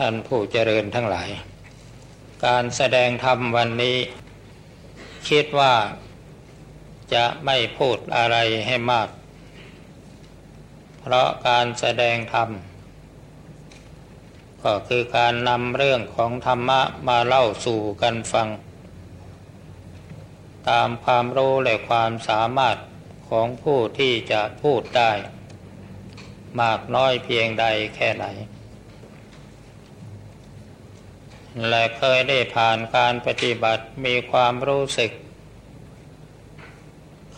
ท่านผู้เจริญทั้งหลาย การแสดงธรรมวันนี้ คิดว่าจะไม่พูดอะไรให้มาก เพราะการแสดงธรรม ก็คือการนำเรื่องของธรรมะมาเล่าสู่กันฟัง ตามความรู้และความสามารถของผู้ที่จะพูดได้ มากน้อยเพียงใดแค่ไหน และเคยได้ผ่านการปฏิบัติมีความรู้สึก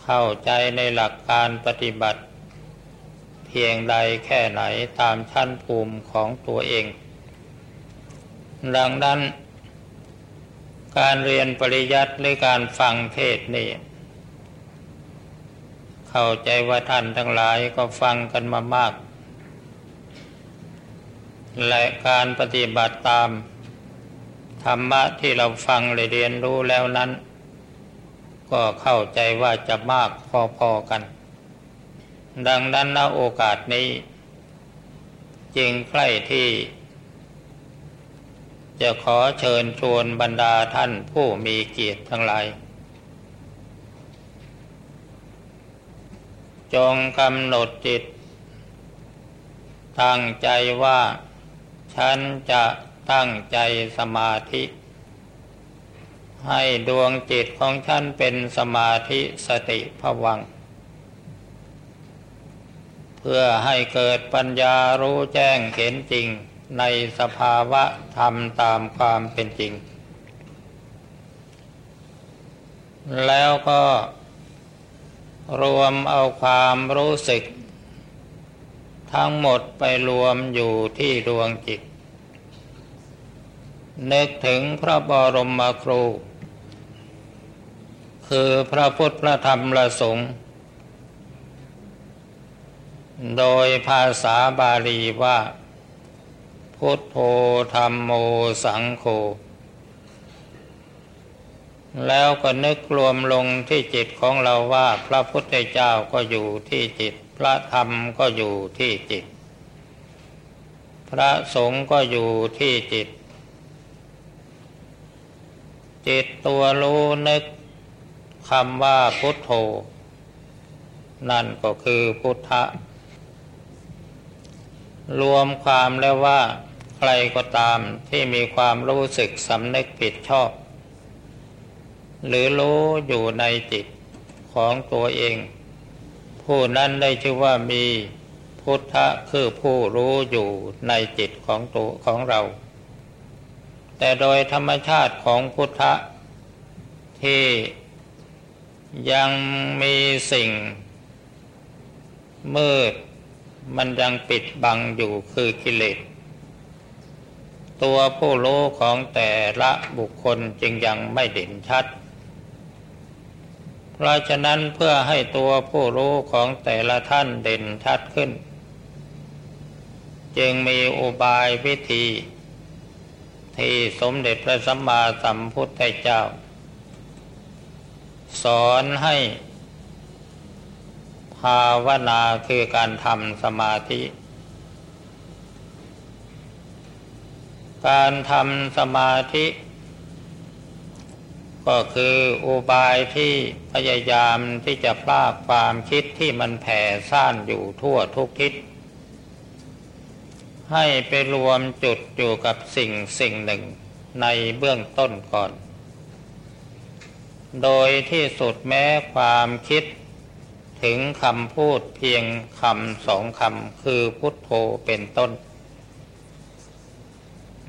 เข้าใจในหลักการปฏิบัติ เพียงใดแค่ไหนตามชั้นภูมิของตัวเอง ดังนั้น การเรียนปริยัติหรือการฟังเทศนี่เข้าใจว่าท่านทั้งหลายก็ฟังกันมามาก และการปฏิบัติตาม รรมะที่เราฟังเรียนรู้แล้วนั้น ก็เข้าใจว่าจะมากพอๆกัน ดังนั้นณโอกาสนี้ จึงใกล้ที่ จะขอเชิญชวนบรรดาท่านผู้มีเกียรติทั้งหลายจงกำหนดจิต ตั้งใจว่า ฉันจะ ตั้งใจสมาธิ ให้ดวงจิตของฉันเป็นสมาธิสติภวัง เพื่อให้เกิดปัญญารู้แจ้งเห็นจริงในสภาวะธรรมตามความเป็นจริง แล้วก็รวมเอาความรู้สึก ทั้งหมดไปรวมอยู่ที่ดวงจิต นึกถึงพระบรมครู คือพระพุทธพระธรรมพระสงฆ์โดยภาษาบาลีว่า พุทโธธรรมโมสังโฆแล้วก็นึกรวมลงที่จิตของเราว่าพระพุทธเจ้าก็อยู่ที่จิต พระธรรมก็อยู่ที่จิต พระสงฆ์ก็อยู่ที่จิต จิตตัวรู้นึกคำว่าพุทโธ นั่นก็คือพุทธะ รวมความแล้วว่า ใครก็ตามที่มีความรู้สึกสำนึกผิดชอบ หรือรู้อยู่ในจิตของตัวเอง ผู้นั้นได้ชื่อว่ามีพุทธะคือผู้รู้อยู่ในจิตของตัวของเรา แต่โดยธรรมชาติของพุทธะที่ยังมีสิ่ง มืดมันยังปิดบังอยู่คือกิเลส ตัวผู้รู้ของแต่ละบุคคลจึงยังไม่เด่นชัด เพราะฉะนั้นเพื่อให้ตัวผู้รู้ของแต่ละท่านเด่นชัดขึ้น จึงมีอุบายวิธี ที่สมเด็จพระสัมมาสัมพุทธเจ้า สอนให้ ภาวนาคือการทำสมาธิ การทำสมาธิ ก็คืออุบายที่พยายามที่จะพลากความคิดที่มันแผ่ซ่านอยู่ทั่วทุกทิศ ให้ไปรวมจุดอยู่กับสิ่งสิ่งหนึ่งในเบื้องต้นก่อน โดยที่สุดแม้ความคิดถึงคำพูดเพียงคำสองคำคือพุทโธเป็นต้น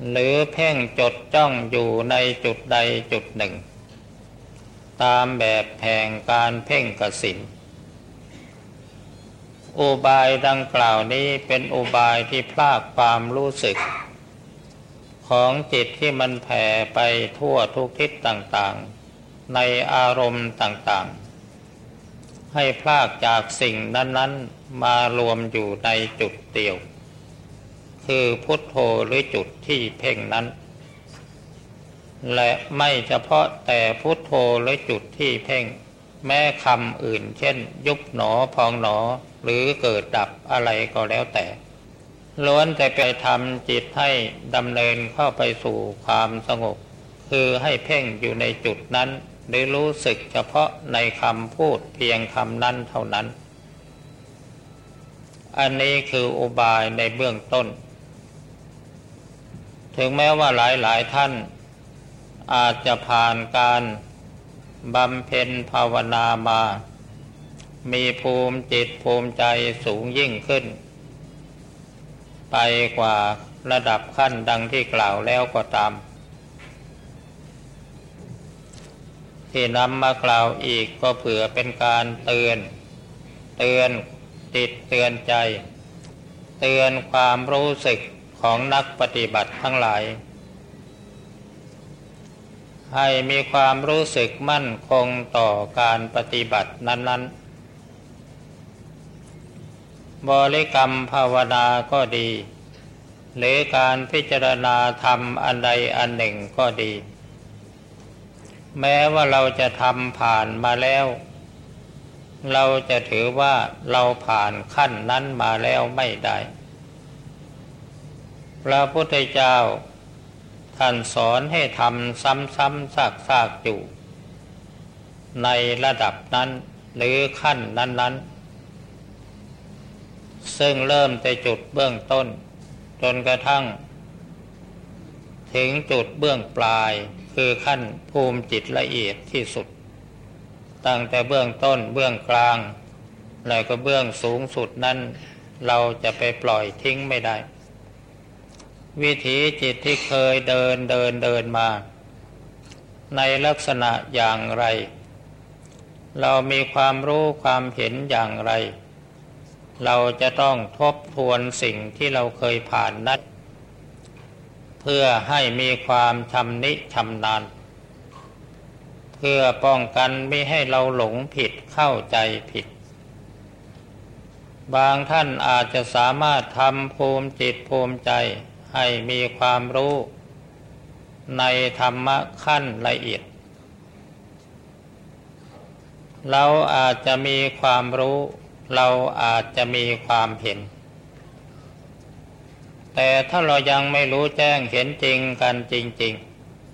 หรือเพ่งจดจ้องอยู่ในจุดใดจุดหนึ่ง ตามแบบแห่งการเพ่งกสิน อุบายดังกล่าวนี้เป็นอุบายที่พลากความรู้สึก ของจิตที่มันแผ่ไปทั่วทุกทิศต่างๆ ในอารมณ์ต่างๆ ให้พลากจากสิ่งนั้นๆ มารวมอยู่ในจุดเดียว คือพุทโธหรือจุดที่เพ่งนั้น และไม่เฉพาะแต่พุทโธหรือจุดที่เพ่ง แม้คำอื่นเช่น ยุบหนอพองหนอ หรือเกิดดับอะไรก็แล้วแต่ ล้วนแต่ไปทำจิตให้ดำเนินเข้าไปสู่ความสงบ คือให้เพ่งอยู่ในจุดนั้น หรือรู้สึกเฉพาะในคำพูดเพียงคำนั้นเท่านั้น อันนี้คืออุบายในเบื้องต้น ถึงแม้ว่าหลายหลายท่าน อาจจะผ่านการบำเพ็ญภาวนามา มีภูมิจิตภูมิใจสูงยิ่งขึ้น ไปกว่าระดับขั้นดังที่กล่าวแล้วก็ตาม ที่นำมากล่าวอีกก็เผื่อเป็นการเตือน เตือนติดเตือนใจ เตือนความรู้สึกของนักปฏิบัติทั้งหลาย ให้มีความรู้สึกมั่นคงต่อการปฏิบัตินั้น ๆ บริกรรมภาวนาก็ดี หรือการพิจารณาธรรมอันใดอันหนึ่งก็ดี แม้ว่าเราจะทำผ่านมาแล้ว เราจะถือว่าเราผ่านขั้นนั้นมาแล้วไม่ได้ พระพุทธเจ้าท่านสอนให้ทำซ้ำๆซากๆอยู่ในระดับนั้นหรือขั้นนั้นๆ ซึ่งเริ่มแต่จุดเบื้องต้น จนกระทั่ง ถึงจุดเบื้องปลายคือขั้นภูมิจิตละเอียดที่สุด ตั้งแต่เบื้องต้นเบื้องกลาง แล้วก็เบื้องสูงสุดนั้น เราจะไปปล่อยทิ้งไม่ได้ วิถีจิตที่เคยเดินเดินเดินมา ในลักษณะอย่างไร เรามีความรู้ความเห็นอย่างไร เราจะต้องทบทวนสิ่งที่เราเคยผ่านนั้นเพื่อให้มีความชำนิชำนาญเพื่อป้องกันไม่ให้เราหลงผิดเข้าใจผิด บางท่านอาจจะสามารถทำภูมิจิตภูมิใจให้มีความรู้ ในธรรมะขั้นละเอียด เราอาจจะมีความรู้ เราอาจจะมีความเห็น แต่ถ้าเรายังไม่รู้แจ้งเห็นจริงกันจริง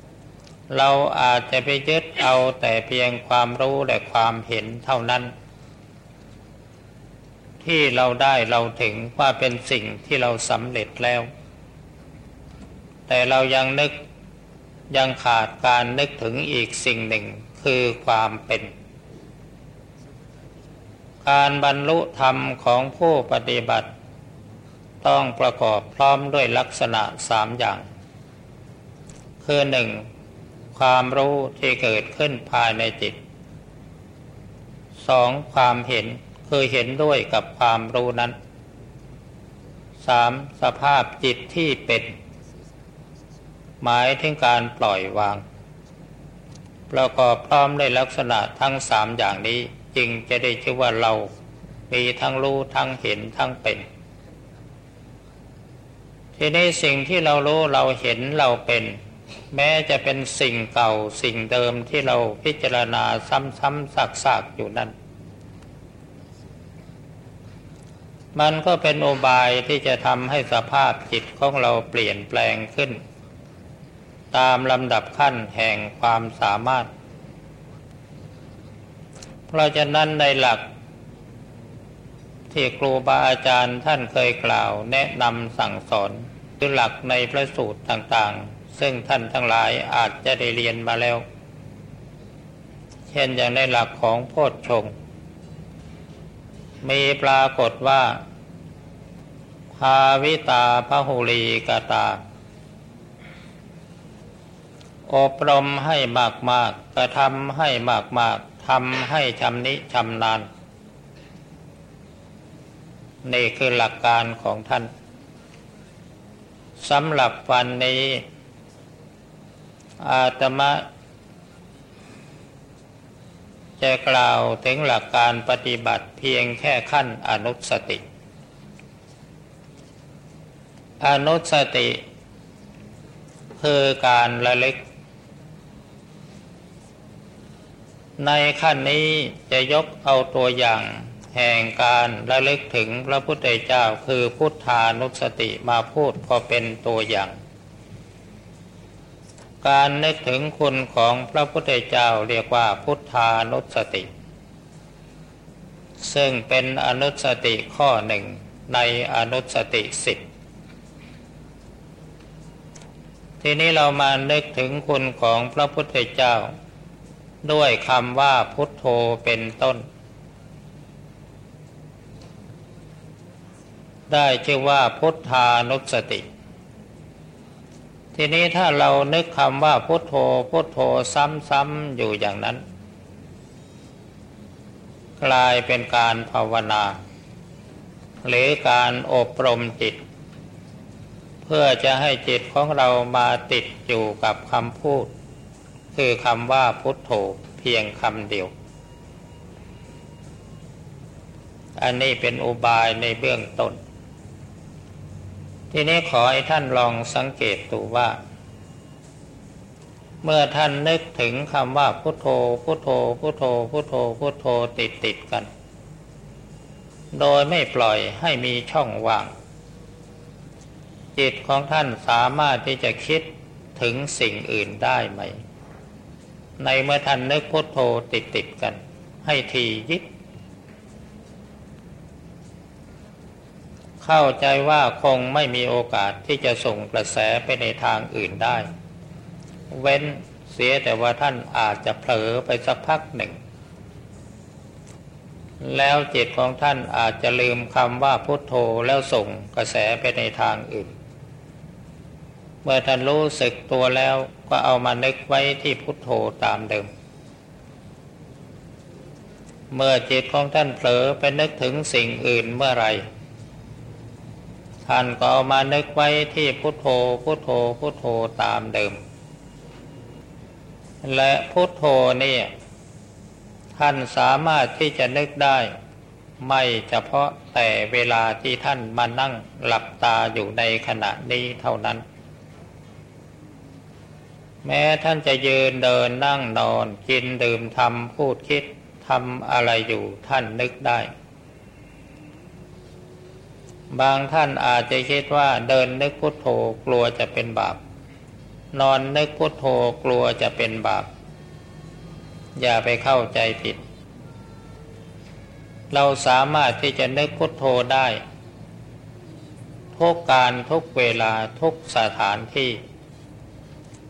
ๆ เราอาจจะไปยึดเอาแต่เพียงความรู้และความเห็นเท่านั้น ที่เราได้เราถึงว่าเป็นสิ่งที่เราสำเร็จแล้ว แต่เรายังนึกยังขาดการนึกถึงอีกสิ่งหนึ่งคือความเป็น การบรรลุธรรมของผู้ปฏิบัติ ต้องประกอบพร้อมด้วยลักษณะสามอย่าง คือหนึ่งความรู้ที่เกิดขึ้นภายในจิตสองความเห็นคือเห็นด้วยกับความรู้นั้นสามสภาพจิตที่เป็น หมายถึงการปล่อยวาง ประกอบพร้อมด้วยลักษณะทั้งสามอย่างนี้ จึงจะได้ชื่อว่าเรา มีทั้งรู้ทั้งเห็นทั้งเป็น ทีนี้สิ่งที่เรารู้เราเห็นเราเป็น แม้จะเป็นสิ่งเก่าสิ่งเดิมที่เราพิจารณาซ้ำๆซากๆอยู่นั่น มันก็เป็นโอบายที่จะทำให้สภาพจิตของเราเปลี่ยนแปลงขึ้น ตามลำดับขั้นแห่งความสามารถ เพราะฉะนั้นในหลัก ที่ครูบาอาจารย์ท่านเคยกล่าวแนะนำสั่งสอนคือหลักในพระสูตรต่างๆ ซึ่งท่านทั้งหลายอาจจะได้เรียนมาแล้ว เช่นอย่างในหลักของโพชฌงมีปรากฏว่า ภาวิตาพหุลีกตา อบรมให้มากๆกกระทำให้มากๆ ทำให้ชำนิชำนาญนี่คือหลักการของท่านสำหรับวันนี้ อาตมะ จะกล่าวถึงหลักการปฏิบัติเพียงแค่ขั้นอนุสติ อนุสติ คือการระลึก ในขั้นนี้จะยกเอาตัวอย่าง แห่งการระลึกถึงพระพุทธเจ้าคือพุทธานุสติมาพูดก็เป็นตัวอย่าง การนึกถึงคุณของพระพุทธเจ้าเรียกว่าพุทธานุสติ ซึ่งเป็นอนุสติข้อหนึ่งในอนุสติสิบทีนี้เรามานึกถึงคุณของพระพุทธเจ้า ด้วยคำว่าพุทโธเป็นต้น ได้ชื่อว่าพุทธานุสติ ทีนี้ถ้าเรานึกคำว่าพุทโธพุทโธซ้ำๆอยู่อย่างนั้น กลายเป็นการภาวนา หรือการอบรมจิต เพื่อจะให้จิตของเรามาติดอยู่กับคำพูด คือคำว่าพุทโธเพียงคำเดียว อันนี้เป็นอุบายในเบื้องต้น ทีนี้ขอให้ท่านลองสังเกตดูว่า เมื่อท่านนึกถึงคำว่าพุทโธ พุทโธ พุทโธ พุทโธ พุทโธติดติดกัน โดยไม่ปล่อยให้มีช่องว่าง จิตของท่านสามารถที่จะคิดถึงสิ่งอื่นได้ไหม ในเมื่อท่านนึกพุทโธติดติดกัน ให้ทียิบเข้าใจว่าคงไม่มีโอกาสที่จะส่งกระแสไปในทางอื่นได้ เว้นเสียแต่ว่าท่านอาจจะเผลอไปสักพักหนึ่ง แล้วจิตของท่านอาจจะลืมคำว่าพุทโธแล้วส่งกระแสไปในทางอื่น เมื่อท่านรู้สึกตัวแล้ว ก็เอามานึกไว้ที่พุทโธตามเดิม เมื่อจิตของท่านเผลอไปนึกถึงสิ่งอื่นเมื่อไรท่านก็เอามานึกไว้ที่พุทโธพุทโธพุทโธตามเดิม และพุทโธนี่ท่านสามารถที่จะนึกได้ ไม่เฉพาะแต่เวลาที่ท่านมานั่งหลับตาอยู่ในขณะนี้เท่านั้น แม้ท่านจะยืนเดินนั่งนอนกินดื่มทำพูดคิดทำอะไรอยู่ท่านนึกได้ บางท่านอาจจะคิดว่าเดินนึกพุทโธกลัวจะเป็นบาป นอนนึกพุทโธกลัวจะเป็นบาป อย่าไปเข้าใจผิด เราสามารถที่จะนึกพุทโธได้ ทุกการทุกเวลาทุกสถานที่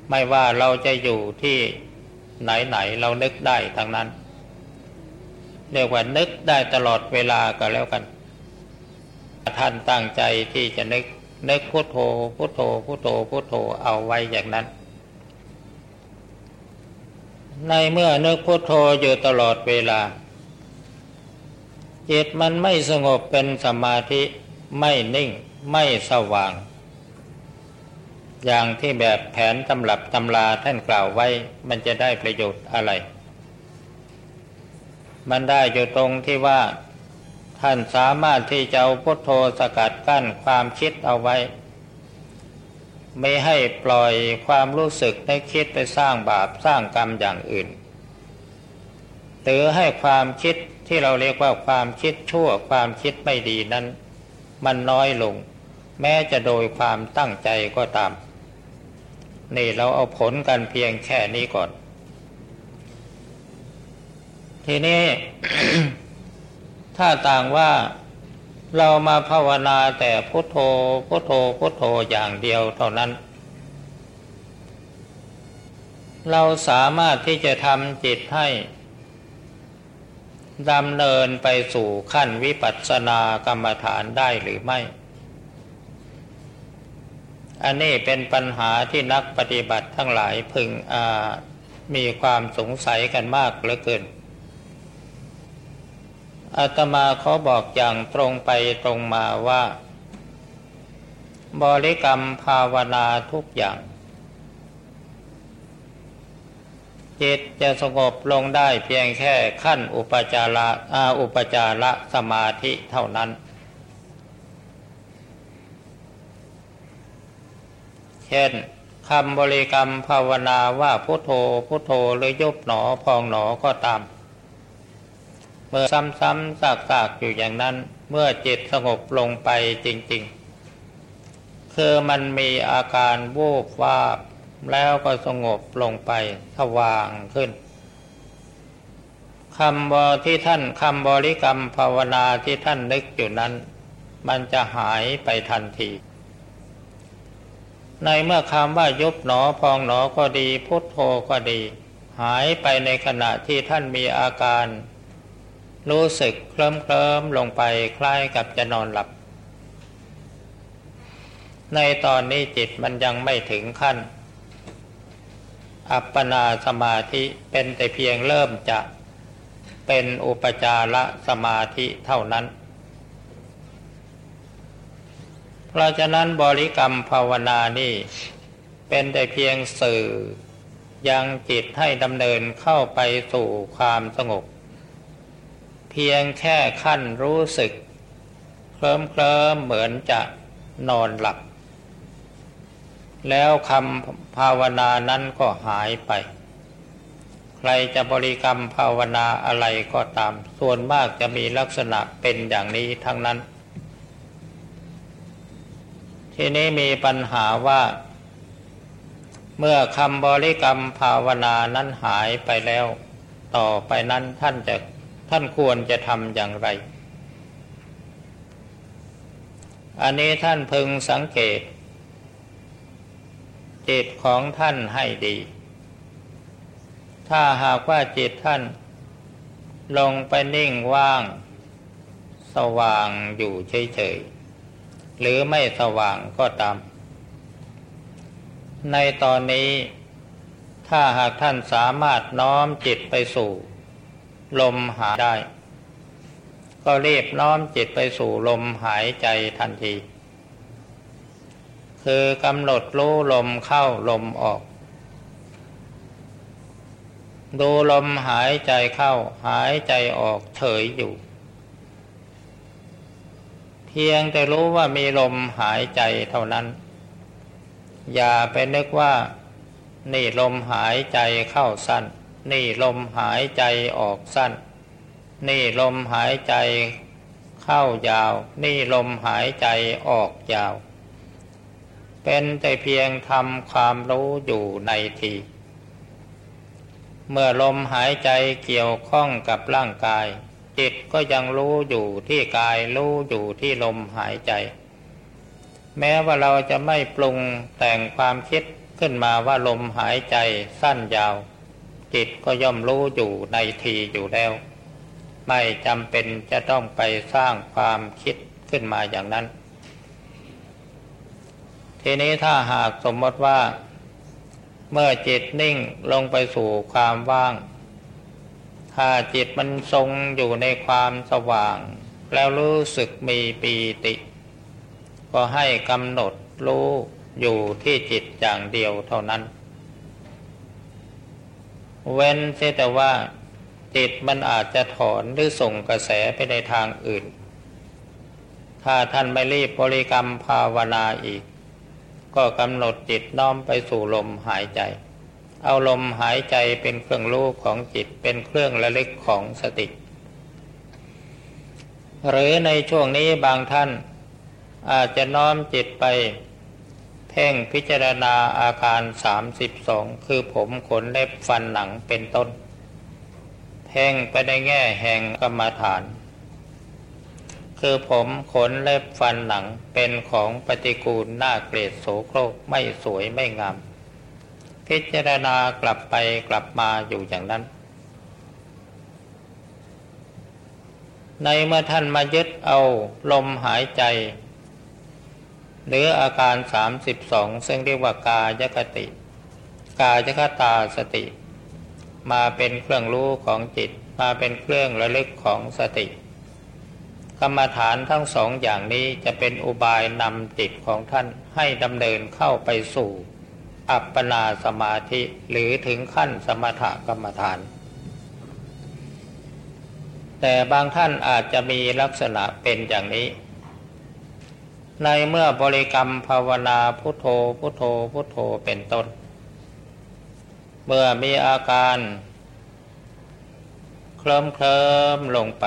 ไม่ว่าเราจะอยู่ที่ไหนๆเรานึกได้ทั้งนั้น เรียกว่านึกได้ตลอดเวลาก็แล้วกัน ท่านตั้งใจที่จะนึกนึกพุทโธพุทโธพุทโธพุทโธเอาไว้อย่างนั้น ในเมื่อนึกพุทโธอยู่ตลอดเวลา จิตมันไม่สงบเป็นสมาธิไม่นิ่งไม่สว่าง อย่างที่แบบแผนตำรับตำลาท่านกล่าวไว้ มันจะได้ประโยชน์อะไร มันได้อยู่ตรงที่ว่า ท่านสามารถที่จะเอาพุทโธสกัดกั้นความคิดเอาไว้ ไม่ให้ปล่อยความรู้สึกให้คิดไปสร้างบาปสร้างกรรมอย่างอื่นหรือให้ความคิดที่เราเรียกว่าความคิดชั่วความคิดไม่ดีนั้น มันน้อยลง แม้จะโดยความตั้งใจก็ตาม นี่เราเอาผลกันเพียงแค่นี้ก่อน ทีนี้ ถ้าต่างว่าเรามาภาวนาแต่พุทโธพุทโธพุทโธอย่างเดียวเท่านั้น เราสามารถที่จะทำจิตให้ดำเนินไปสู่ขั้นวิปัสสนากรรมฐานได้หรือไม่ อันนี้เป็นปัญหาที่นักปฏิบัติทั้งหลายพึงมีความสงสัยกันมากเหลือเกินอาตมาขอบอกอย่างตรงไปตรงมาว่า บริกรรมภาวนาทุกอย่าง จิตจะสงบลงได้เพียงแค่ขั้นอุปจาระอุปจาระสมาธิเท่านั้น ช่นคำบริกรรมภาวนาว่าพุโทโธพุโทโธหรือยุบหนอพองหนอก็ตาม เมื่อซ้ำๆซากๆอยู่อย่างนั้นเมื่อจิตสงบลงไปจริง ๆ คือมันมีอาการวูบวาบแล้วก็สงบลงไปสว่างขึ้นคำบที่ท่านคำบริกรรมภาวนาที่ท่านนึกอยู่นั้น มันจะหายไปทันที ในเมื่อคำว่ายุบหนอพองหนอก็ดีพุทโธก็ดี หายไปในขณะที่ท่านมีอาการ รู้สึกเคลิ้มเคลิมลงไปคล้ายกับจะนอนหลับ ในตอนนี้จิตมันยังไม่ถึงขั้น อัปปนาสมาธิเป็นแต่เพียงเริ่มจะเป็นอุปจารสมาธิเท่านั้น เพราะฉะนั้นบริกรรมภาวนานี่ เป็นแต่เพียงสื่อ ยังจิตให้ดำเนินเข้าไปสู่ความสงบ เพียงแค่ขั้นรู้สึก เคลิ้มเคลิมเหมือนจะนอนหลับ แล้วคำภาวนานั้นก็หายไป ใครจะบริกรรมภาวนาอะไรก็ตาม ส่วนมากจะมีลักษณะเป็นอย่างนี้ทั้งนั้น ทีนี้มีปัญหาว่า เมื่อคำบริกรรมภาวนานั้นหายไปแล้ว ต่อไปนั้นท่านจะท่านควรจะทำอย่างไร อันนี้ท่านพึงสังเกต จิตของท่านให้ดี ถ้าหากว่าจิตท่าน ลงไปนิ่งว่าง สว่างอยู่เฉยๆ หรือไม่สว่างก็ตาม ในตอนนี้ ถ้าหากท่านสามารถน้อมจิตไปสู่ ลมหายได้ ก็รีบน้อมจิตไปสู่ลมหายใจทันที คือกำหนดรู้ลมเข้าลมออก ดูลมหายใจเข้าหายใจออกเฉยอยู่ พียงแต่รู้ว่ามีลมหายใจเท่านั้น อย่าไปนึกว่า นี่ลมหายใจเข้าสั้น นี่ลมหายใจออกสั้น นี่ลมหายใจเข้ายาว นี่ลมหายใจออกยาว เป็นแต่เพียงทำความรู้อยู่ในที เมื่อลมหายใจเกี่ยวข้องกับร่างกาย จิตก็ยังรู้อยู่ที่กายรู้อยู่ที่ลมหายใจ แม้ว่าเราจะไม่ปรุงแต่งความคิดขึ้นมาว่าลมหายใจสั้นยาว จิตก็ย่อมรู้อยู่ในทีอยู่แล้ว ไม่จำเป็นจะต้องไปสร้างความคิดขึ้นมาอย่างนั้น ทีนี้ถ้าหากสมมติว่า เมื่อจิตนิ่งลงไปสู่ความว่าง ถ้าจิตมันทรงอยู่ในความสว่าง แล้วรู้สึกมีปีติ ก็ให้กำหนดรู้อยู่ที่จิตอย่างเดียวเท่านั้น เว้นเสียแต่ว่า จิตมันอาจจะถอนหรือส่งกระแสไปในทางอื่น ถ้าท่านไม่รีบบริกรรมภาวนาอีก ก็กำหนดจิตน้อมไปสู่ลมหายใจ เอาลมหายใจเป็นเครื่องรู้ของจิตเป็นเครื่องระลึกของสติ หรือในช่วงนี้บางท่าน อาจจะน้อมจิตไป เพ่งพิจารณาอาการสามสิบสองคือผมขนเล็บฟันหนังเป็นต้น เพ่งไปในแง่แห่งกรรมฐาน คือผมขนเล็บฟันหนังเป็นของปฏิกูลน่าเกลียดโสโครกไม่สวยไม่งาม พิจารณากลับไปกลับมาอยู่อย่างนั้น ในเมื่อท่านมายึดเอาลมหายใจ หรืออาการสามสิบสองซึ่งเรียกว่ากายคติ กายคตาสติ มาเป็นเครื่องรู้ของจิต มาเป็นเครื่องระลึกของสติ กรรมฐานทั้งสองอย่างนี้จะเป็นอุบายนำจิตของท่านให้ดำเนินเข้าไปสู่ อัปปนาสมาธิหรือถึงขั้นสมถกรรมฐาน แต่บางท่านอาจจะมีลักษณะเป็นอย่างนี้ ในเมื่อบริกรรมภาวนาพุทโธพุทโธพุทโธเป็นต้น เมื่อมีอาการ เคลิ้มเคลิมลงไป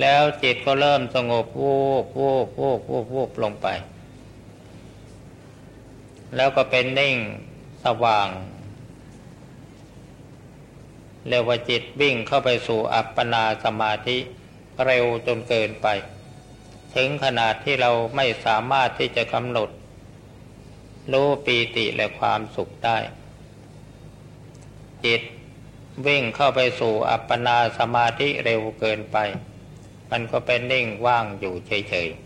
แล้วจิตก็เริ่มสงบวูบวูบวูบวูบวูบลงไป แล้วก็เป็นนิ่งสว่างเรียกว่าจิตวิ่งเข้าไปสู่อัปปนาสมาธิเร็วจนเกินไป ถึงขนาดที่เราไม่สามารถที่จะกำหนดรู้ปีติและความสุขได้ จิตวิ่งเข้าไปสู่อัปปนาสมาธิเร็วเกินไป มันก็เป็นนิ่งว่างอยู่เฉยๆ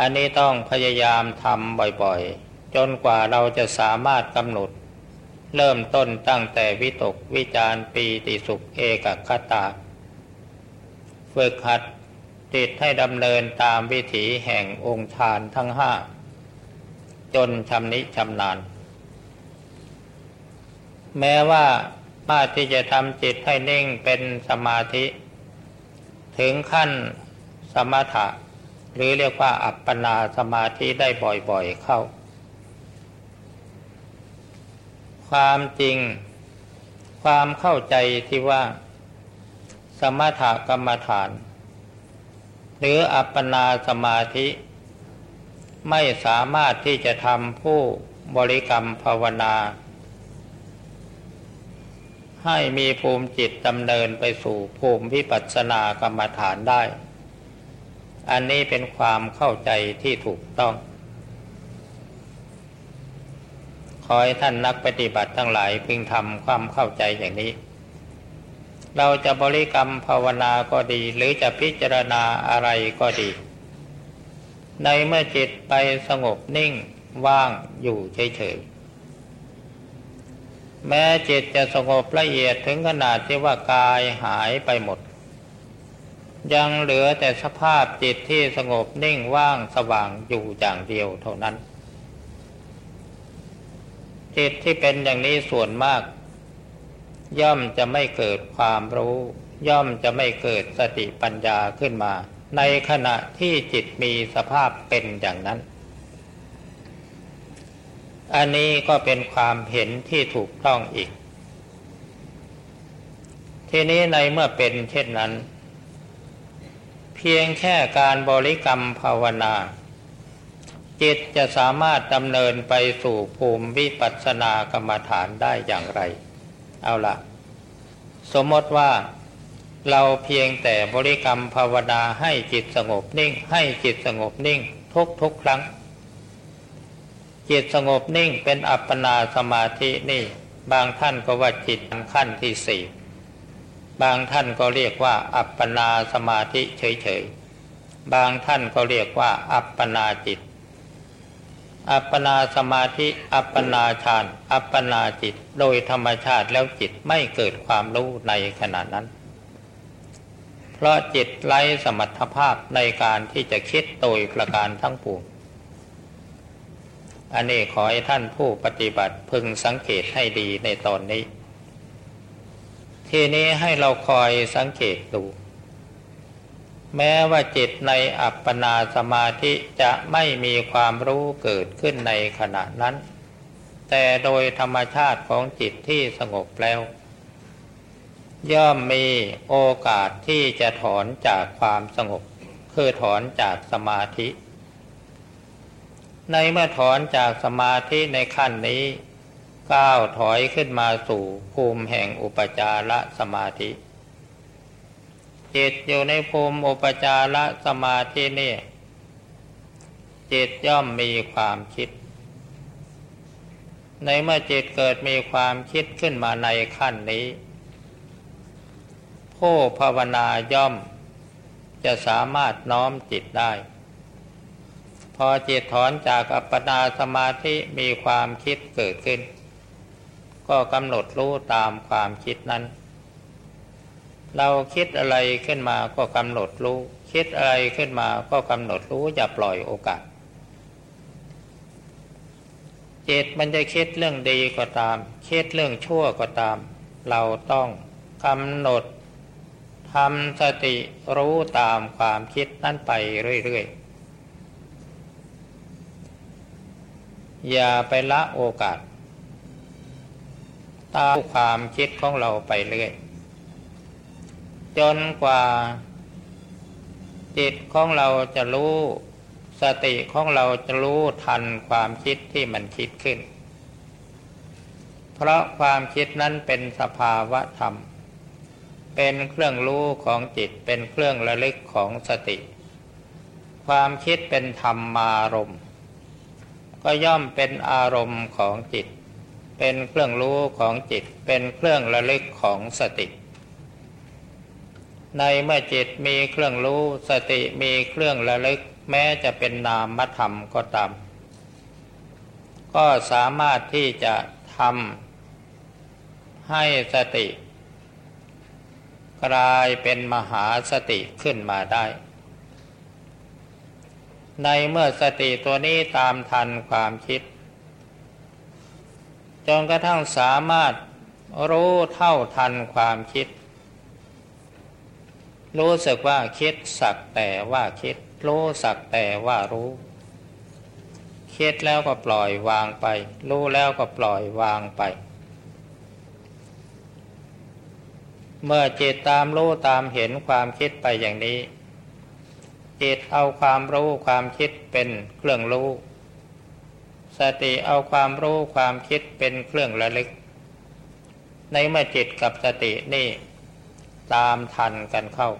อันนี้ต้องพยายามทำบ่อยๆ จนกว่าเราจะสามารถกำหนด เริ่มต้นตั้งแต่วิตกวิจารปีติสุขเอกคตาฝึกหัดจิตให้ดำเนินตามวิถีแห่งองค์ฌานทั้งห้า จนชำนิชำนาญ แม้ว่ามาที่จะทำจิตให้นิ่งเป็นสมาธิ ถึงขั้นสมถะ หรือเรียกว่าอัปปนาสมาธิได้บ่อยๆเข้า ความจริง ความเข้าใจที่ว่า สมถกรรมฐาน หรืออัปปนาสมาธิ ไม่สามารถที่จะทำผู้บริกรรมภาวนา ให้มีภูมิจิตดำเนินไปสู่ภูมิวิปัสสนากรรมฐานได้ อันนี้เป็นความเข้าใจที่ถูกต้อง ขอให้ท่านนักปฏิบัติทั้งหลายพึงทำความเข้าใจอย่างนี้ เราจะบริกรรมภาวนาก็ดี หรือจะพิจารณาอะไรก็ดี ในเมื่อจิตไปสงบนิ่งว่างอยู่เฉยๆ แม้จิตจะสงบละเอียดถึงขนาดที่ว่ากายหายไปหมด ยังเหลือแต่สภาพจิตที่สงบนิ่งว่างสว่างอยู่อย่างเดียวเท่านั้น จิตที่เป็นอย่างนี้ส่วนมาก ย่อมจะไม่เกิดความรู้ ย่อมจะไม่เกิดสติปัญญาขึ้นมา ในขณะที่จิตมีสภาพเป็นอย่างนั้น อันนี้ก็เป็นความเห็นที่ถูกต้องอีก ทีนี้ในเมื่อเป็นเช่นนั้น เพียงแค่การบริกรรมภาวนา จิตจะสามารถดำเนินไปสู่ภูมิวิปัสสนากรรมฐานได้อย่างไร เอาละสมมติว่าเราเพียงแต่บริกรรมภาวนาให้จิตสงบนิ่ง ให้จิตสงบนิ่ง ทุกทุกครั้ง จิตสงบนิ่งเป็นอัปปนาสมาธินี่ บางท่านก็ว่าจิตขั้นที่สี่ บางท่านก็เรียกว่า อัปปนาสมาธิเฉยๆ บางท่านก็เรียกว่า อัปปนาจิต อัปปนาสมาธิ อัปปนาฌาน อัปปนาจิต โดยธรรมชาติแล้วจิตไม่เกิดความรู้ในขณะนั้น เพราะจิตไร้สมรรถภาพในการที่จะคิดโดยประการทั้งปวงอันนี้ขอให้ท่านผู้ปฏิบัติพึงสังเกตให้ดีในตอนนี้ ทีนี้ให้เราคอยสังเกตดู แม้ว่าจิตในอัปปนาสมาธิจะไม่มีความรู้เกิดขึ้นในขณะนั้น แต่โดยธรรมชาติของจิตที่สงบแล้ว ย่อมมีโอกาสที่จะถอนจากความสงบ คือถอนจากสมาธิ ในเมื่อถอนจากสมาธิในขั้นนี้ ก้าวถอยขึ้นมาสู่ภูมิแห่งอุปจารสมาธิ จิตอยู่ในภูมิอุปจารสมาธินี่จิตย่อมมีความคิด ในเมื่อจิตเกิดมีความคิดขึ้นมาในขั้นนี้ ผู้ภาวนาย่อมจะสามารถน้อมจิตได้ พอจิตถอนจากอัปปนาสมาธิมีความคิดเกิดขึ้น ก็กำหนดรู้ตามความคิดนั้น เราคิดอะไรขึ้นมาก็กำหนดรู้ คิดอะไรขึ้นมาก็กำหนดรู้อย่าปล่อยโอกาสจิตมันจะคิดเรื่องดีก็ตาม คิดเรื่องชั่วก็ตาม เราต้องกำหนดทำสติรู้ตามความคิดนั้นไปเรื่อยๆ อย่าไปละโอกาส ตามความคิดของเราไปเรื่อย จนกว่า จิตของเราจะรู้ สติของเราจะรู้ทันความคิดที่มันคิดขึ้น เพราะความคิดนั้นเป็นสภาวะธรรม เป็นเครื่องรู้ของจิตเป็นเครื่องระลึกของสติ ความคิดเป็นธรรมารมณ์ก็ย่อมเป็นอารมณ์ของจิต เป็นเครื่องรู้ของจิต เป็นเครื่องระลึกของสติ ในเมื่อจิตมีเครื่องรู้สติมีเครื่องระลึก แม้จะเป็นนามธรรมก็ตาม ก็สามารถที่จะทำให้สติ กลายเป็นมหาสติขึ้นมาได้ ในเมื่อสติตัวนี้ตามทันความคิด จนกระทั่งสามารถรู้เท่าทันความคิด รู้สึกว่าคิดสักแต่ว่าคิด รู้สักแต่ว่ารู้ คิดแล้วก็ปล่อยวางไป รู้แล้วก็ปล่อยวางไป เมื่อจิตตามรู้ตามเห็นความคิดไปอย่างนี้จิตเอาความรู้ความคิดเป็นเครื่องรู้ สติเอาความรู้ความคิดเป็นเครื่องระลึก ในเมื่อจิตกับสตินี่ตามทันกันเข้า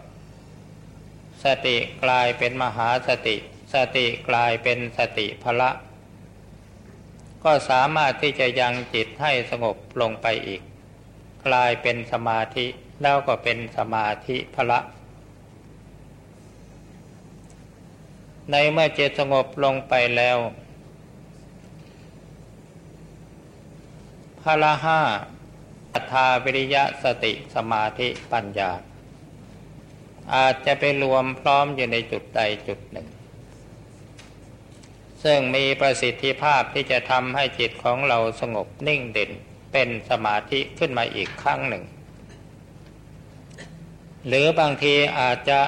สติกลายเป็นมหาสติ สติกลายเป็นสติพละ ก็สามารถที่จะยังจิตให้สงบลงไปอีก กลายเป็นสมาธิแล้วก็เป็นสมาธิพละ ในเมื่อจิตสงบลงไปแล้ว พละห้าอัธาวิริยะสติสมาธิปัญญา อาจจะไปรวมพร้อมอยู่ในจุดใดจุดหนึ่ง ซึ่งมีประสิทธิภาพที่จะทำให้จิตของเราสงบนิ่งเด่นเป็นสมาธิขึ้นมาอีกครั้งหนึ่ง หรือบางทีอาจจะ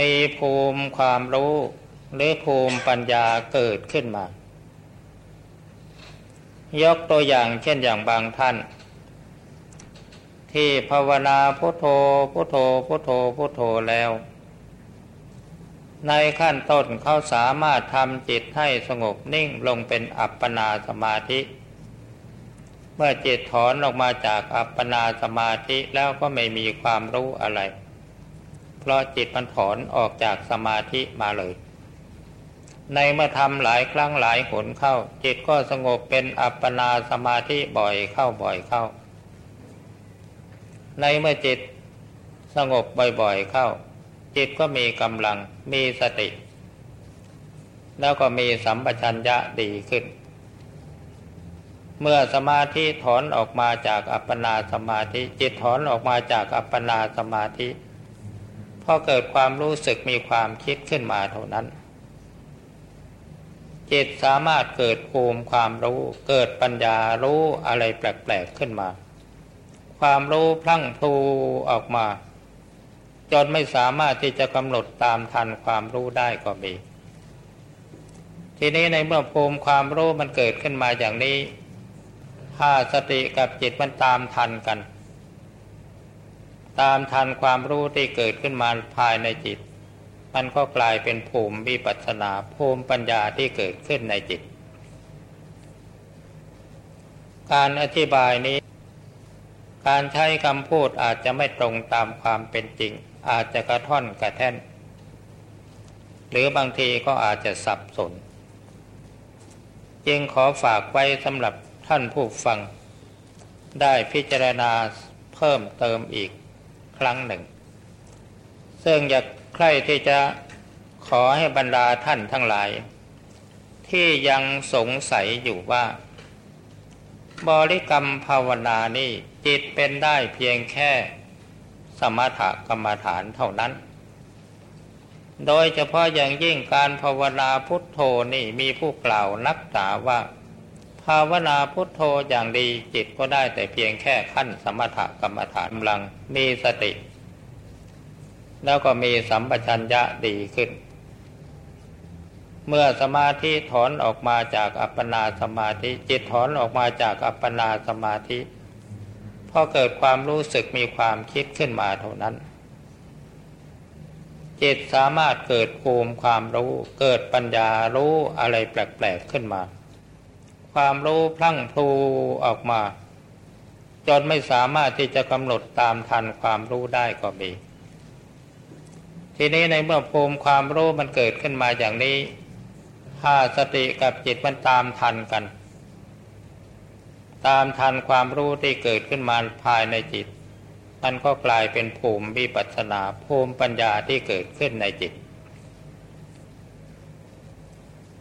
มีภูมิความรู้ หรือภูมิปัญญาเกิดขึ้นมา ยกตัวอย่างเช่นอย่างบางท่าน ที่ภาวนาพุโทโธพุโทโธพุโทโธพุโทโธแล้ว ในขั้นต้นเขาสามารถทำจิตให้สงบนิ่งลงเป็นอัปปนาสมาธิ เมื่อจิตถอนออกมาจากอัปปนาสมาธิแล้วก็ไม่มีความรู้อะไร เพราะจิตมันถอนออกจากสมาธิมาเลย ในเมื่อทำหลายครั้งหลายหนเข้า จิตก็สงบเป็นอัปปนาสมาธิบ่อยเข้าบ่อยเข้า ในเมื่อจิตสงบบ่อยๆเข้า จิตก็มีกำลังมีสติ แล้วก็มีสัมปชัญญะดีขึ้น เมื่อสมาธิถอนออกมาจากอัปปนาสมาธิ จิตถอนออกมาจากอัปปนาสมาธิพอเกิดความรู้สึกมีความคิดขึ้นมาเท่านั้น จิตสามารถเกิดภูมิความรู้ เกิดปัญญารู้อะไรแปลกๆขึ้นมา ความรู้พลั่งพลูออกมา จนไม่สามารถที่จะกำหนดตามทันความรู้ได้ก็มี ทีนี้ในเมื่อภูมิความรู้มันเกิดขึ้นมาอย่างนี้ ถ้าสติกับจิตมันตามทันกัน ตามทันความรู้ที่เกิดขึ้นมาภายในจิต มันก็กลายเป็นภูมิวิปัสนาภูมิปัญญาที่เกิดขึ้นในจิต การอธิบายนี้ การใช้คำพูดอาจจะไม่ตรงตามความเป็นจริง อาจจะกระท่อนกระแท่น หรือบางทีก็อาจจะสับสน จึงขอฝากไว้สำหรับท่านผู้ฟัง ได้พิจารณาเพิ่มเติมอีกครั้งหนึ่ง ซึ่งอยาก ครที่จะขอให้บรรดาท่านทั้งหลาย ที่ยังสงสัยอยู่ว่า บริกรรมภาวนานี่จิตเป็นได้เพียงแค่ สมถกรรมฐานเท่านั้น โดยเฉพาะอย่างยิ่งการภาวนาพุทโธนี่มีผู้กล่าวนักษาว่า ภาวนาพุทโธอย่างดีจิตก็ได้แต่เพียงแค่ขั้นสมถกรรมฐานกำลังมีสติ แล้วก็มีสัมปชัญญะดีขึ้น เมื่อสมาธิถอนออกมาจากอัปปนาสมาธิจิตถอนออกมาจากอัปปนาสมาธิพอเกิดความรู้สึกมีความคิดขึ้นมาเท่านั้น จิตสามารถเกิดภูมิความรู้เกิดปัญญารู้อะไรแปลกๆขึ้นมา ความรู้พลั่งพลูออกมา จนไม่สามารถที่จะกำหนดตามทันความรู้ได้ก็มี ทีนี้ในเมื่อภูมิความรู้มันเกิดขึ้นมาอย่างนี้ ถ้าสติกับจิตมันตามทันกัน ตามทันความรู้ที่เกิดขึ้นมาภายในจิต มันก็กลายเป็นภูมิวิปัสนาภูมิปัญญาที่เกิดขึ้นในจิต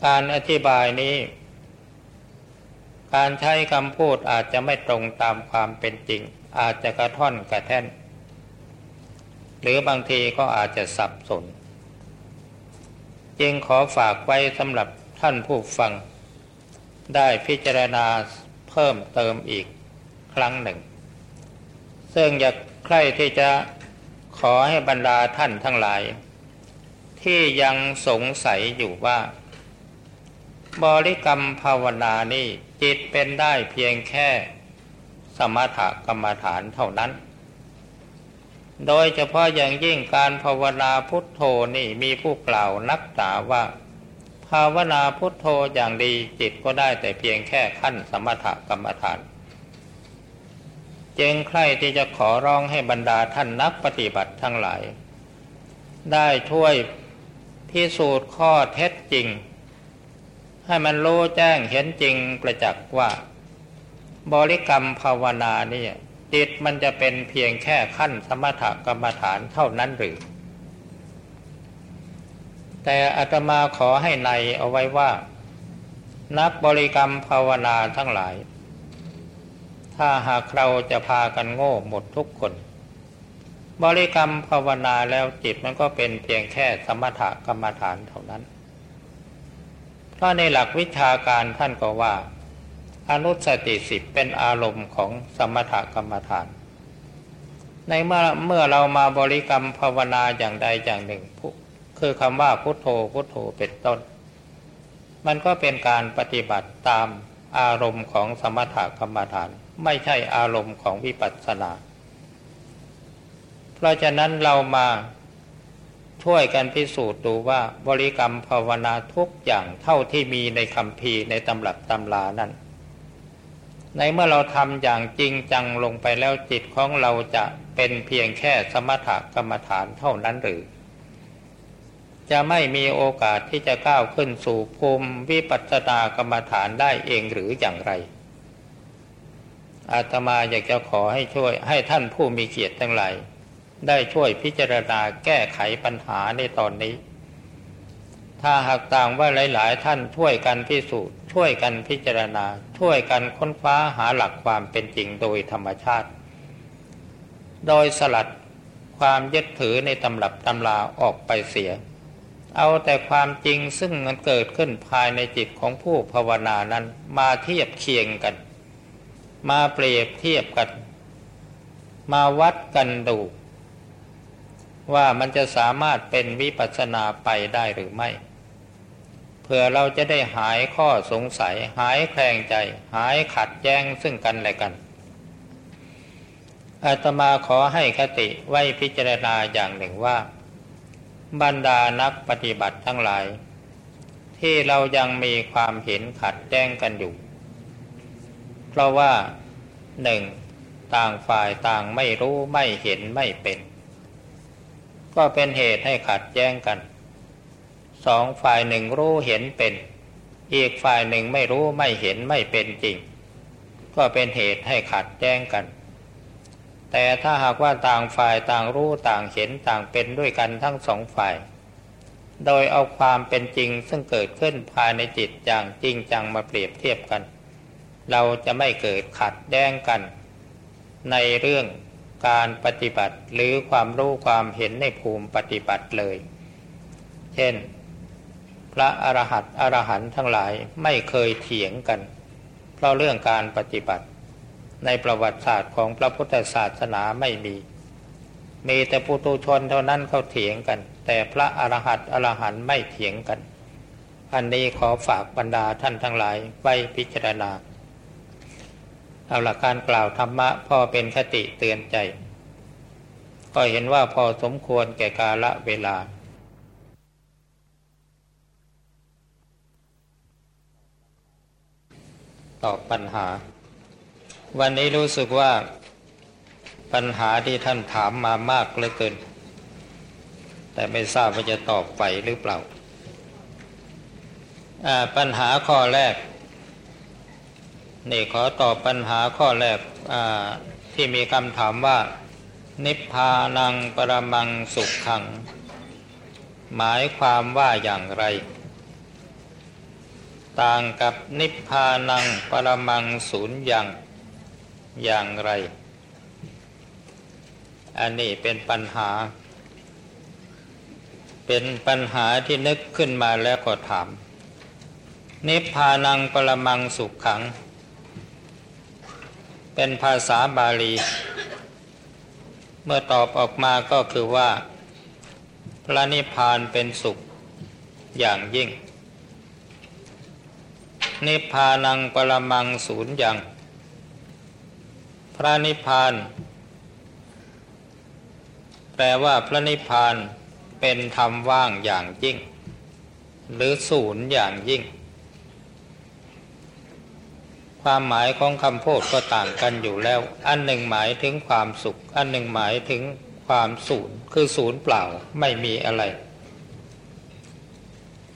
การอธิบายนี้ การใช้คำพูดอาจจะไม่ตรงตามความเป็นจริง อาจจะกระท่อนกระแท่น หรือบางทีก็อาจจะสับสน จึงขอฝากไว้สำหรับท่านผู้ฟัง ได้พิจารณาเพิ่มเติมอีกครั้งหนึ่ง ซึ่งอยากใครที่จะขอให้บรรดาท่านทั้งหลาย ที่ยังสงสัยอยู่ว่า บริกรรมภาวนานี่จิตเป็นได้เพียงแค่สมถกรรมฐานเท่านั้น โดยเฉพาะอย่างยิ่งการภาวนาพุทโธนี่มีผู้กล่าวนักษาว่า ภาวนาพุทโธอย่างดีจิตก็ได้แต่เพียงแค่ขั้นสมถกรรมฐาน จึงใครที่จะขอร้องให้บรรดาท่านนักปฏิบัติทั้งหลาย ได้ช่วยพิสูจน์ข้อเท็จจริง ให้มันรู้แจ้งเห็นจริงประจักษ์ว่า บริกรรมภาวนานี่ จิตมันจะเป็นเพียงแค่ขั้นสมถกรรมฐานเท่านั้นหรือ แต่อาตมาขอให้ในเอาไว้ว่า นักบริกรรมภาวนาทั้งหลาย ถ้าหากเราจะพากันโง่หมดทุกคน บริกรรมภาวนาแล้วจิตมันก็เป็นเพียงแค่สมถกรรมฐานเท่านั้น เพราะในหลักวิชาการท่านก็ว่า อนุสติสิบเป็นอารมณ์ของสมถกรรมฐาน ในเมื่อเมื่อเรามาบริกรรมภาวนาอย่างใดอย่างหนึ่ง คือคำว่าพุทโธพุทโธเป็นต้น มันก็เป็นการปฏิบัติตามอารมณ์ของสมถกรรมฐาน ไม่ใช่อารมณ์ของวิปัสสนา เพราะฉะนั้นเรามาช่วยกันพิสูจน์ดูว่าบริกรรมภาวนาทุกอย่างเท่าที่มีในคำพีในตำรับตำลานั้น ในเมื่อเราทำอย่างจริงจังลงไปแล้วจิตของเราจะเป็นเพียงแค่สมถกรรมฐานเท่านั้นหรือ จะไม่มีโอกาสที่จะก้าวขึ้นสู่ภูมิวิปัสสนากรรมฐานได้เองหรืออย่างไร อาตมาอยากจะขอให้ช่วยให้ท่านผู้มีเกียรติทั้งหลายได้ช่วยพิจารณาแก้ไขปัญหาในตอนนี้ ถ้าหากต่างว่าหลาย ๆ ท่านช่วยกันพิสูจน์ ช่วยกันพิจารณา ช่วยกันค้นคว้าหาหลักความเป็นจริงโดยธรรมชาติ โดยสลัดความยึดถือในตำรับตำลาออกไปเสีย เอาแต่ความจริงซึ่งมันเกิดขึ้นภายในจิตของผู้ภาวนานั้นมาเทียบเคียงกัน มาเปรียบเทียบกัน มาวัดกันดู ว่ามันจะสามารถเป็นวิปัสสนาไปได้หรือไม่ พื่อเราจะได้หายข้อสงสัย หายแคลงใจ หายขัดแย้งซึ่งกันและกัน อาตมาขอให้คติไว้พิจารณาอย่างหนึ่งว่า บรรดานักปฏิบัติทั้งหลาย ที่เรายังมีความเห็นขัดแย้งกันอยู่ เพราะว่าหนึ่งต่างฝ่ายต่างไม่รู้ไม่เห็นไม่เป็น ก็เป็นเหตุให้ขัดแย้งกัน สองฝ่ายหนึ่งรู้เห็นเป็น อีกฝ่ายหนึ่งไม่รู้ไม่เห็นไม่เป็นจริง ก็เป็นเหตุให้ขัดแย้งกัน แต่ถ้าหากว่าต่างฝ่ายต่างรู้ต่างเห็นต่างเป็นด้วยกันทั้งสองฝ่าย โดยเอาความเป็นจริงซึ่งเกิดขึ้นภายในจิตอย่างจริงจังมาเปรียบเทียบกัน เราจะไม่เกิดขัดแย้งกัน ในเรื่องการปฏิบัติหรือความรู้ความเห็นในภูมิปฏิบัติเลย เช่น พระอรหัตอรหันทั้งหลายไม่เคยเถียงกัน เพราะเรื่องการปฏิบัติ ในประวัติศาสตร์ของพระพุทธศาสนาไม่มี มีแต่ปุตุชนเท่านั้นเขาเถียงกัน แต่พระอรหัตอรหันไม่เถียงกัน อันนี้ขอฝากบรรดาท่านทั้งหลายไว้พิจารณา เอาหลักการกล่าวธรรมะพ่อเป็นคติเตือนใจ ก็เห็นว่าพอสมควรแก่กาละเวลา ตอบปัญหา วันนี้รู้สึกว่าปัญหาที่ท่านถามมามากเหลือเกิน แต่ไม่ทราบว่าจะตอบไปหรือเปล่า ปัญหาข้อแรกนี่ขอตอบปัญหาข้อแรกที่มีคำถามว่า นิพพานังปรมังสุขขัง หมายความว่าอย่างไร ต่างกับนิพพานังปรมังศูนย์อย่างอย่างไร อันนี้เป็นปัญหา เป็นปัญหาที่นึกขึ้นมาแล้วก็ถาม นิพพานังปรมังสุขขัง เป็นภาษาบาลี เมื่อตอบออกมาก็คือว่า พระนิพพานเป็นสุขอย่างยิ่ง นิพพานังปรมังศูนย์อย่างพระนิพพาน แปลว่าพระนิพพานเป็นธรรมว่างอย่างยิ่ง หรือศูนย์อย่างยิ่ง ความหมายของคำพูดก็ต่างกันอยู่แล้ว อันหนึ่งหมายถึงความสุข อันหนึ่งหมายถึงความศูนย์คือศูนย์เปล่าไม่มีอะไร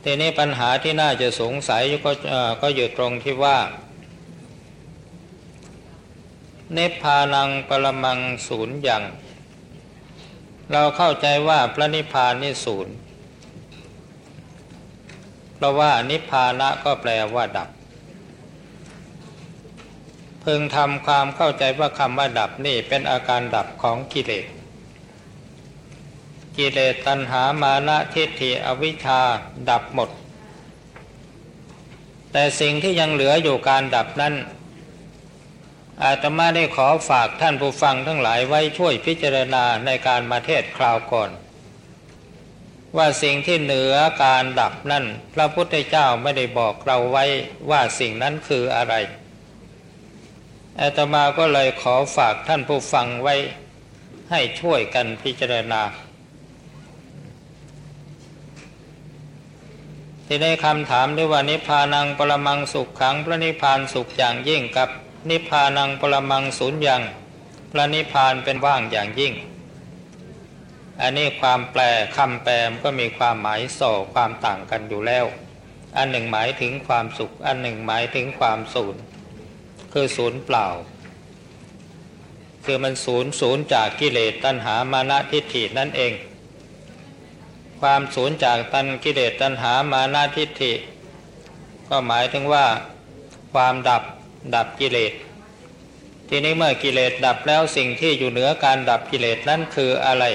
ทีนี้ปัญหาที่น่าจะสงสัยก็ก็อยู่ตรงที่ว่า เนพานังปรมังศูนย์อย่างเราเข้าใจว่าพระนิพพานนี่ศูนย์เพราะว่านิพพานะก็แปลว่าดับเพึงทำความเข้าใจว่าคำว่าดับนี่เป็นอาการดับของกิเลส กิเลสตัณหามานะทิฏฐิอวิชชาดับหมด แต่สิ่งที่ยังเหลืออยู่การดับนั้นอาตมาได้ขอฝากท่านผู้ฟังทั้งหลายไว้ช่วยพิจารณาในการมาเทศคราวก่อน ว่าสิ่งที่เหนือการดับนั่น พระพุทธเจ้าไม่ได้บอกเราไว้ว่าสิ่งนั้นคืออะไรอาตมาก็เลยขอฝากท่านผู้ฟังไว้ให้ช่วยกันพิจารณา ที่ได้คำถามด้วยว่านิพพานังปรมังสุขขังพระนิพพานสุขอย่างยิ่งกับ นิพพานังปรมังศูนย์ยังพระนิพพานเป็นว่างอย่างยิ่ง อันนี้ความแปลคำแปลก็มีความหมายส่อความต่างกันอยู่แล้ว อันหนึ่งหมายถึงความสุข อันหนึ่งหมายถึงความศูนย์คือศูนย์เปล่า คือมันศูนย์ศูนย์จากกิเลสตัณหามานะทิฏฐินั่นเอง ความศูนย์จากตันกิเลสตัณหามานะทิฏฐิ ก็หมายถึงว่า ความดับดับกิเลส ทีนี้เมื่อกิเลสดับแล้วสิ่งที่อยู่เหนือการดับกิเลสนั้นคืออะไร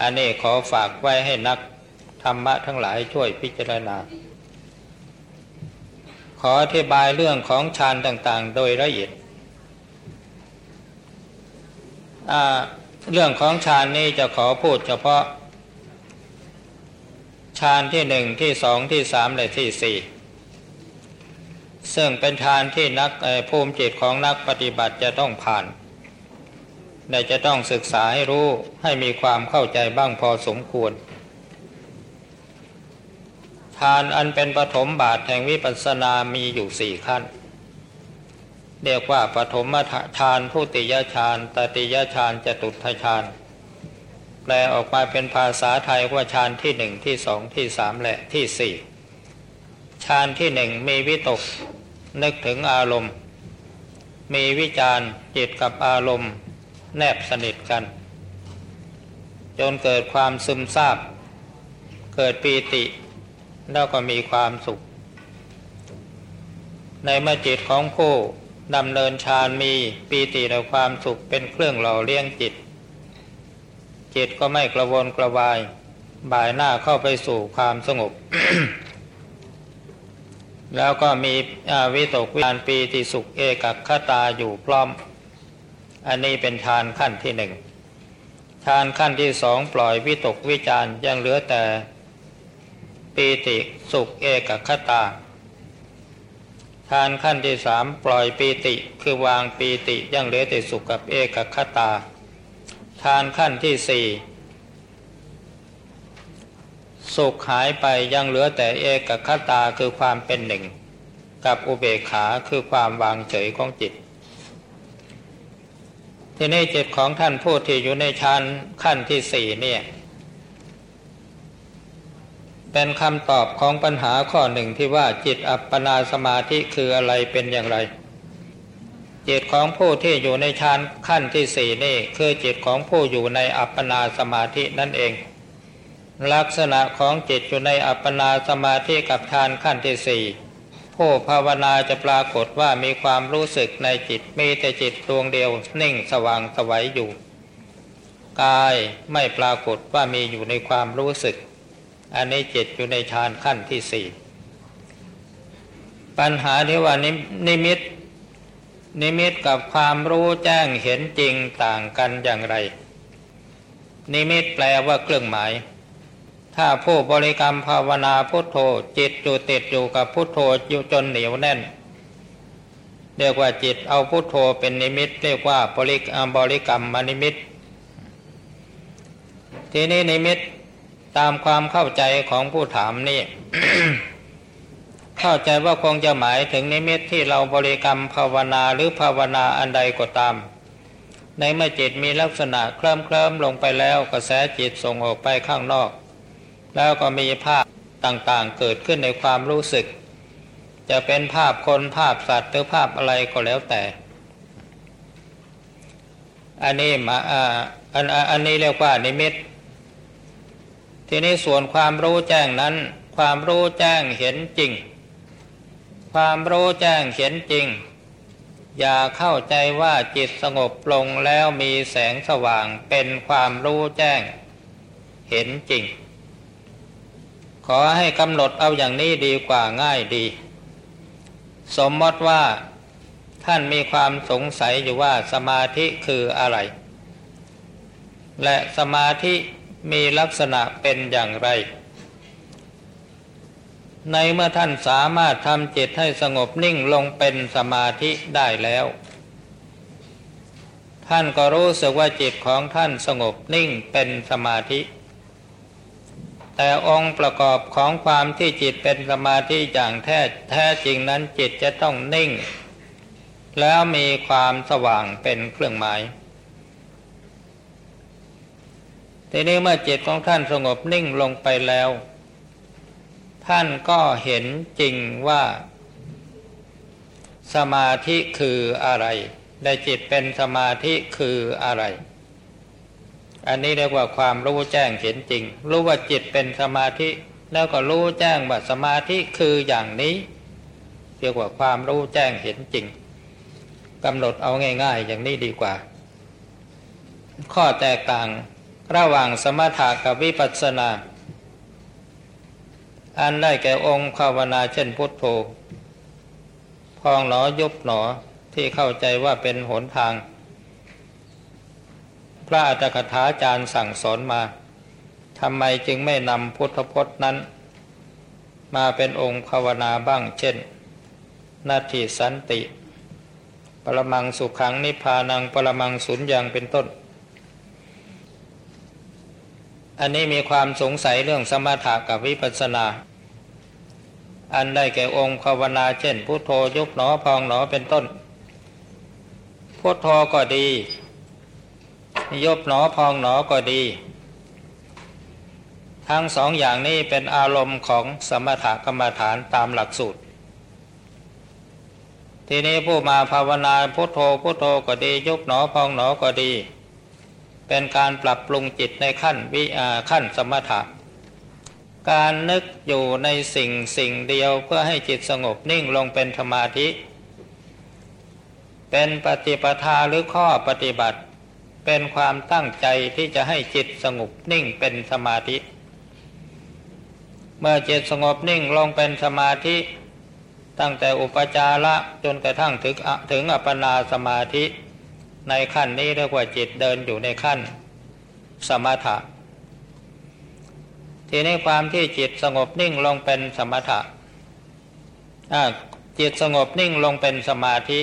อันนี้ขอฝากไว้ให้นักธรรมะทั้งหลายช่วยพิจารณา ขออธิบายเรื่องของฌานต่างๆ โดยละเอียดเรื่องของฌานนี้จะขอพูดเฉพาะ ฌานที่หนึ่งที่สองที่สามและที่สี่ซึ่งเป็นทานที่นักภูมิจิตของนักปฏิบัติจะต้องผ่านได้จะต้องศึกษาให้รู้ให้มีความเข้าใจบ้างพอสมควรทานอันเป็นปฐมบาทแห่งวิปัสสนามีอยู่สี่ขั้น เรียกว่าปฐมทานผู้ติยฌานตติยฌานจตุทฌาน แปลออกมาเป็นภาษาไทยว่าฌานที่หนึ่งที่สองที่สามและที่สี่ฌานที่หนึ่งมีวิตก นึกถึงอารมณ์ มีวิจารจิตกับอารมณ์ แนบสนิทกัน จนเกิดความซึมซาบ เกิดปีติ แล้วก็มีความสุข ในเมื่อจิตของผู้ดำเนินฌานมีปีติและความสุขเป็นเครื่องหล่อเลี้ยงจิต จิตก็ไม่กระวนกระวาย บ่ายหน้าเข้าไปสู่ความสงบ แล้วก็มีวิตกวิจารปีติสุขเอกคตาอยู่พร้อม อันนี้เป็นฌานขั้นที่หนึ่งฌานขั้นที่สองปล่อยวิตกวิจารยังเหลือแต่ปีติสุขเอกคตาทานขั้นที่สามปล่อยปีติคือวางปีติยังเหลือแต่สุขกับเอกคตา ทานขั้นที่สี่สุขหายไปยังเหลือแต่เอกคตาคือความเป็นหนึ่ง กับอุเบกขาคือความวางเฉยของจิต ที่นี่จิตของท่านผู้ที่อยู่ในชั้นขั้นที่สี่เนี่ย เป็นคำตอบของปัญหาข้อหนึ่งที่ว่าจิตอัปปนาสมาธิคืออะไรเป็นอย่างไร จิตของผู้ที่อยู่ในฌานขั้นที่สี่นี่คือจิตของผู้อยู่ในอัปปนาสมาธินั่นเอง ลักษณะของจิตอยู่ในอัปปนาสมาธิกับฌานขั้นที่สี่ผู้ภาวนาจะปรากฏว่ามีความรู้สึกในจิตมีแต่จิตดวงเดียวนิ่งสว่างสวัยอยู่ กายไม่ปรากฏว่ามีอยู่ในความรู้สึก อันนี้จิตอยู่ในฌานขั้นที่สี่ปัญหาที่ว่านิมิต นิมิตกับความรู้แจ้งเห็นจริงต่างกันอย่างไร นิมิตแปลว่าเครื่องหมาย ถ้าผู้บริกรรมภาวนาพุทโธจิตอยู่ติดอยู่กับพุทโธอยู่จนเหนียวแน่น เรียกว่าจิตเอาพุทโธเป็นนิมิต เรียกว่าบริกรรมบริกรรมนิมิต ทีนี้นิมิตตามความเข้าใจของผู้ถามนี่ เข้าใจว่าคงจะหมายถึงนิมิตที่เราบริกรรมภาวนาหรือภาวนาอันใดก็ตาม ในเมื่อจิตมีลักษณะเคลิ้มเคลิ้มลงไปแล้วกระแสจิตส่งออกไปข้างนอก แล้วก็มีภาพต่างๆเกิดขึ้นในความรู้สึก จะเป็นภาพคนภาพสัตว์หรือภาพอะไรก็แล้วแต่ อันนี้มาอ่าอันอันนี้เรียกว่านิมิต ทีนี้ส่วนความรู้แจ้งนั้น ความรู้แจ้งเห็นจริง ความรู้แจ้งเห็นจริง อย่าเข้าใจว่าจิตสงบลงแล้วมีแสงสว่างเป็นความรู้แจ้ง เห็นจริง ขอให้กำหนดเอาอย่างนี้ดีกว่าง่ายดี สมมติว่าท่านมีความสงสัยอยู่ว่าสมาธิคืออะไร และสมาธิมีลักษณะเป็นอย่างไร ในเมื่อท่านสามารถทำจิตให้สงบนิ่งลงเป็นสมาธิได้แล้ว ท่านก็รู้สึกว่าจิตของท่านสงบนิ่งเป็นสมาธิ แต่องค์ประกอบของความที่จิตเป็นสมาธิอย่างแท้แท้จริงนั้นจิตจะต้องนิ่ง แล้วมีความสว่างเป็นเครื่องหมายทีนี้เมื่อจิตของท่านสงบนิ่งลงไปแล้ว ท่านก็เห็นจริงว่า สมาธิคืออะไร ได้จิตเป็นสมาธิคืออะไร อันนี้เรียกว่าความรู้แจ้งเห็นจริง รู้ว่าจิตเป็นสมาธิ แล้วก็รู้แจ้งว่าสมาธิคืออย่างนี้ เรียกว่าความรู้แจ้งเห็นจริงกำหนดเอาง่าย ๆ อย่างนี้ดีกว่า ข้อแตกต่างระหว่างสมถะกับวิปัสสนา อันได้แก่องค์ภาวนาเช่นพุทโธพองหนอยุบหนอที่เข้าใจว่าเป็นหนทาง พระอัตถกถาจารย์สั่งสอนมาทำไมจึงไม่นำพุทธพจน์นั้น มาเป็นองค์ภาวนาบ้างเช่น นาทีสันติ ปรมังสุขังนิพานังปรมังสุญญ์ยังเป็นต้น อันนี้มีความสงสัยเรื่องสมถะกับวิปัสสนา อันได้แก่องค์ภาวนาเช่น พุทโธยุบหนอพองหนอเป็นต้น พุทโธก็ดียบหนอพองหนอก็ดี ทั้งสองอย่างนี้เป็นอารมณ์ของสมถกรรมฐานตามหลักสูตร ทีนี้ผู้มาภาวนาพุทโธพุทโธก็ดียุบหนอพองหนอก็ดี เป็นการปรับปรุงจิตในขั้นวิอาขั้นสมถะ การนึกอยู่ในสิ่งสิ่งเดียวเพื่อให้จิตสงบนิ่งลงเป็นสมาธิ เป็นปฏิปทาหรือข้อปฏิบัติ เป็นความตั้งใจที่จะให้จิตสงบนิ่งเป็นสมาธิ เมื่อจิตสงบนิ่งลงเป็นสมาธิ ตั้งแต่อุปจาระจนกระทั่งถึงถึงอัปปนาสมาธิ ในขั้นนี้เรียกว่าจิตเดินอยู่ในขั้นสมถะ ทีนี้ความที่จิตสงบนิ่งลงเป็นสมถะจิตสงบนิ่งลงเป็นสมาธิ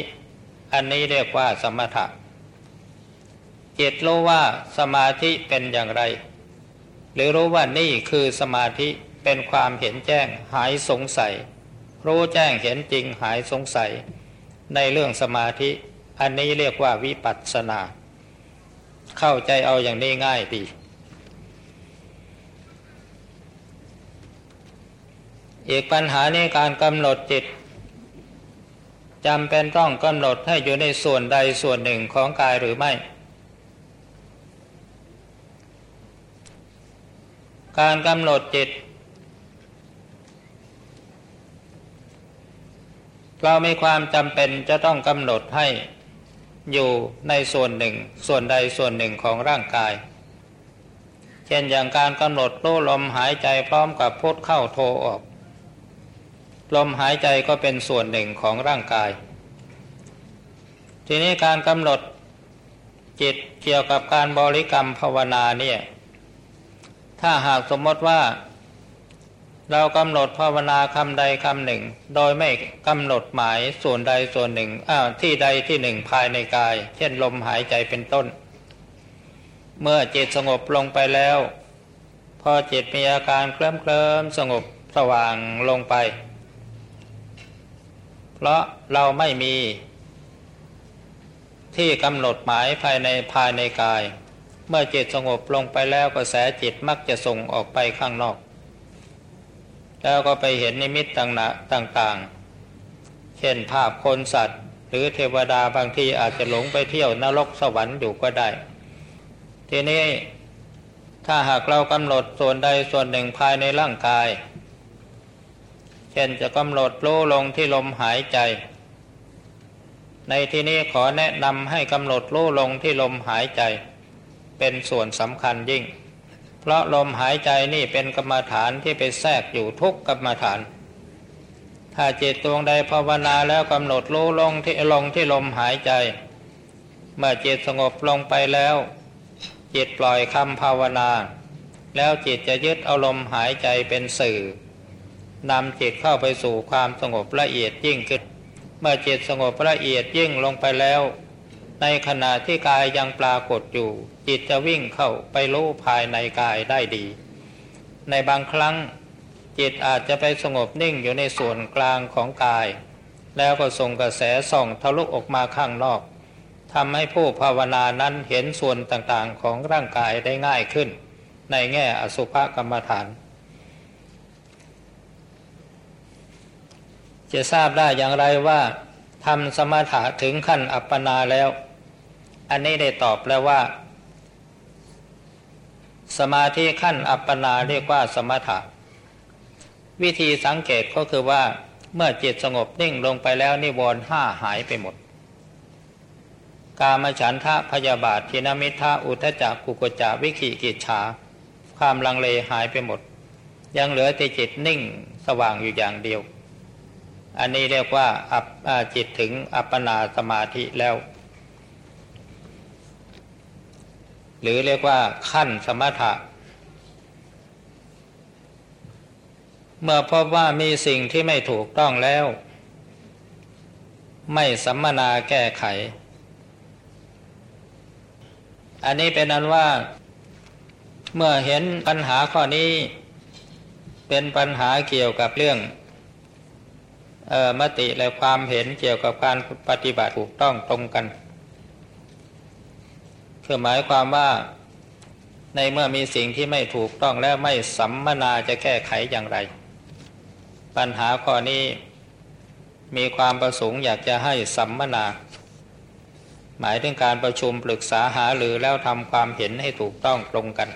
อันนี้เรียกว่าสมถะ จิตรู้ว่าสมาธิเป็นอย่างไร หรือรู้ว่านี่คือสมาธิเป็นความเห็นแจ้งหายสงสัย รู้แจ้งเห็นจริงหายสงสัย ในเรื่องสมาธิ อันนี้เรียกว่าวิปัสสนา เข้าใจเอาอย่างนี้ง่ายดี อีกปัญหาในการกำหนดจิตจำเป็นต้องกำหนดให้อยู่ในส่วนใดส่วนหนึ่งของกายหรือไม่ การกำหนดจิต เรามีความจำเป็นจะต้องกำหนดให้ อยู่ในส่วนหนึ่ง ส่วนใดส่วนหนึ่งของร่างกาย เช่นอย่างการกำหนดรู้ลมหายใจพร้อมกับพุทเข้าโทออก ลมหายใจก็เป็นส่วนหนึ่งของร่างกาย ทีนี้การกำหนดจิตเกี่ยวกับการบริกรรมภาวนาเนี่ยถ้าหากสมมติว่า เรากำหนดภาวนาคำใดคำหนึ่ง โดยไม่กำหนดหมายส่วนใดส่วนหนึ่งอ้าวที่ใดที่หนึ่งภายในกาย เช่นลมหายใจเป็นต้น เมื่อจิตสงบลงไปแล้ว พอจิตมีอาการเคลิ้มเคลิมสงบสว่างลงไป เพราะเราไม่มี ที่กำหนดหมายภายในภายในกาย เมื่อจิตสงบลงไปแล้วกระแสจิตมักจะส่งออกไปข้างนอก แล้วก็ไปเห็นนิมิตต่างๆ เช่นภาพคนสัตว์ หรือเทวดาบางทีอาจจะหลงไปเที่ยวนรกสวรรค์อยู่ก็ได้ ทีนี้ถ้าหากเรากำหนดส่วนใดส่วนหนึ่งภายในร่างกาย เช่นจะกำหนดรู้ลงที่ลมหายใจ ในที่นี้ขอแนะนำให้กำหนดรู้ลงที่ลมหายใจ เป็นส่วนสำคัญยิ่ง เพราะลมหายใจนี่เป็นกรรมฐานที่ไปแทรกอยู่ทุกกรรมฐาน ถ้าจิตดวงใดภาวนาแล้วกำหนดรู้ลงที่ลงที่ลมหายใจ เมื่อจิตสงบลงไปแล้ว จิตปล่อยคำภาวนา แล้วจิตจะยึดเอาลมหายใจเป็นสื่อนำจิตเข้าไปสู่ความสงบละเอียดยิ่งขึ้น เมื่อจิตสงบละเอียดยิ่งลงไปแล้ว ในขณะที่กายยังปรากฏอยู่ จิตจะวิ่งเข้าไปรู้ภายในกายได้ดี ในบางครั้ง จิตอาจจะไปสงบนิ่งอยู่ในส่วนกลางของกาย แล้วก็ส่งกระแสส่องทะลุออกมาข้างนอกทำให้ผู้ภาวนานั้นเห็นส่วนต่างๆของร่างกายได้ง่ายขึ้น ในแง่อสุภกรรมฐาน จะทราบได้อย่างไรว่าทำสมถะถึงขั้นอัปปนาแล้ว อันนี้ได้ตอบแล้วว่า สมาธิขั้นอัปปนาเรียกว่าสมถะ วิธีสังเกตก็คือว่าเมื่อจิตสงบนิ่งลงไปแล้วนิวรณ์ห้าหายไปหมด กามฉันทะพยาบาททินามิทะอุทจักกุกจาวิขิกิจฉาความลังเลหายไปหมด ยังเหลือแต่จิตนิ่งสว่างอยู่อย่างเดียว อันนี้เรียกว่าอัปจิตถึงอัปปนาสมาธิแล้ว หรือเรียกว่าขั้นสมถะ เมื่อพบว่ามีสิ่งที่ไม่ถูกต้องแล้ว ไม่สัมมนาแก้ไข อันนี้เป็นนั้นว่า เมื่อเห็นปัญหาข้อนี้ เป็นปัญหาเกี่ยวกับเรื่องมติและความเห็นเกี่ยวกับการปฏิบัติถูกต้องตรงกัน คือหมายความว่าในเมื่อมีสิ่งที่ไม่ถูกต้องแล้วไม่สัมมนาจะแก้ไขอย่างไร ปัญหาข้อนี้มีความประสงค์อยากจะให้สัมมนา หมายถึงการประชุมปรึกษาหาหรือแล้วทำความเห็นให้ถูกต้องตรงกัน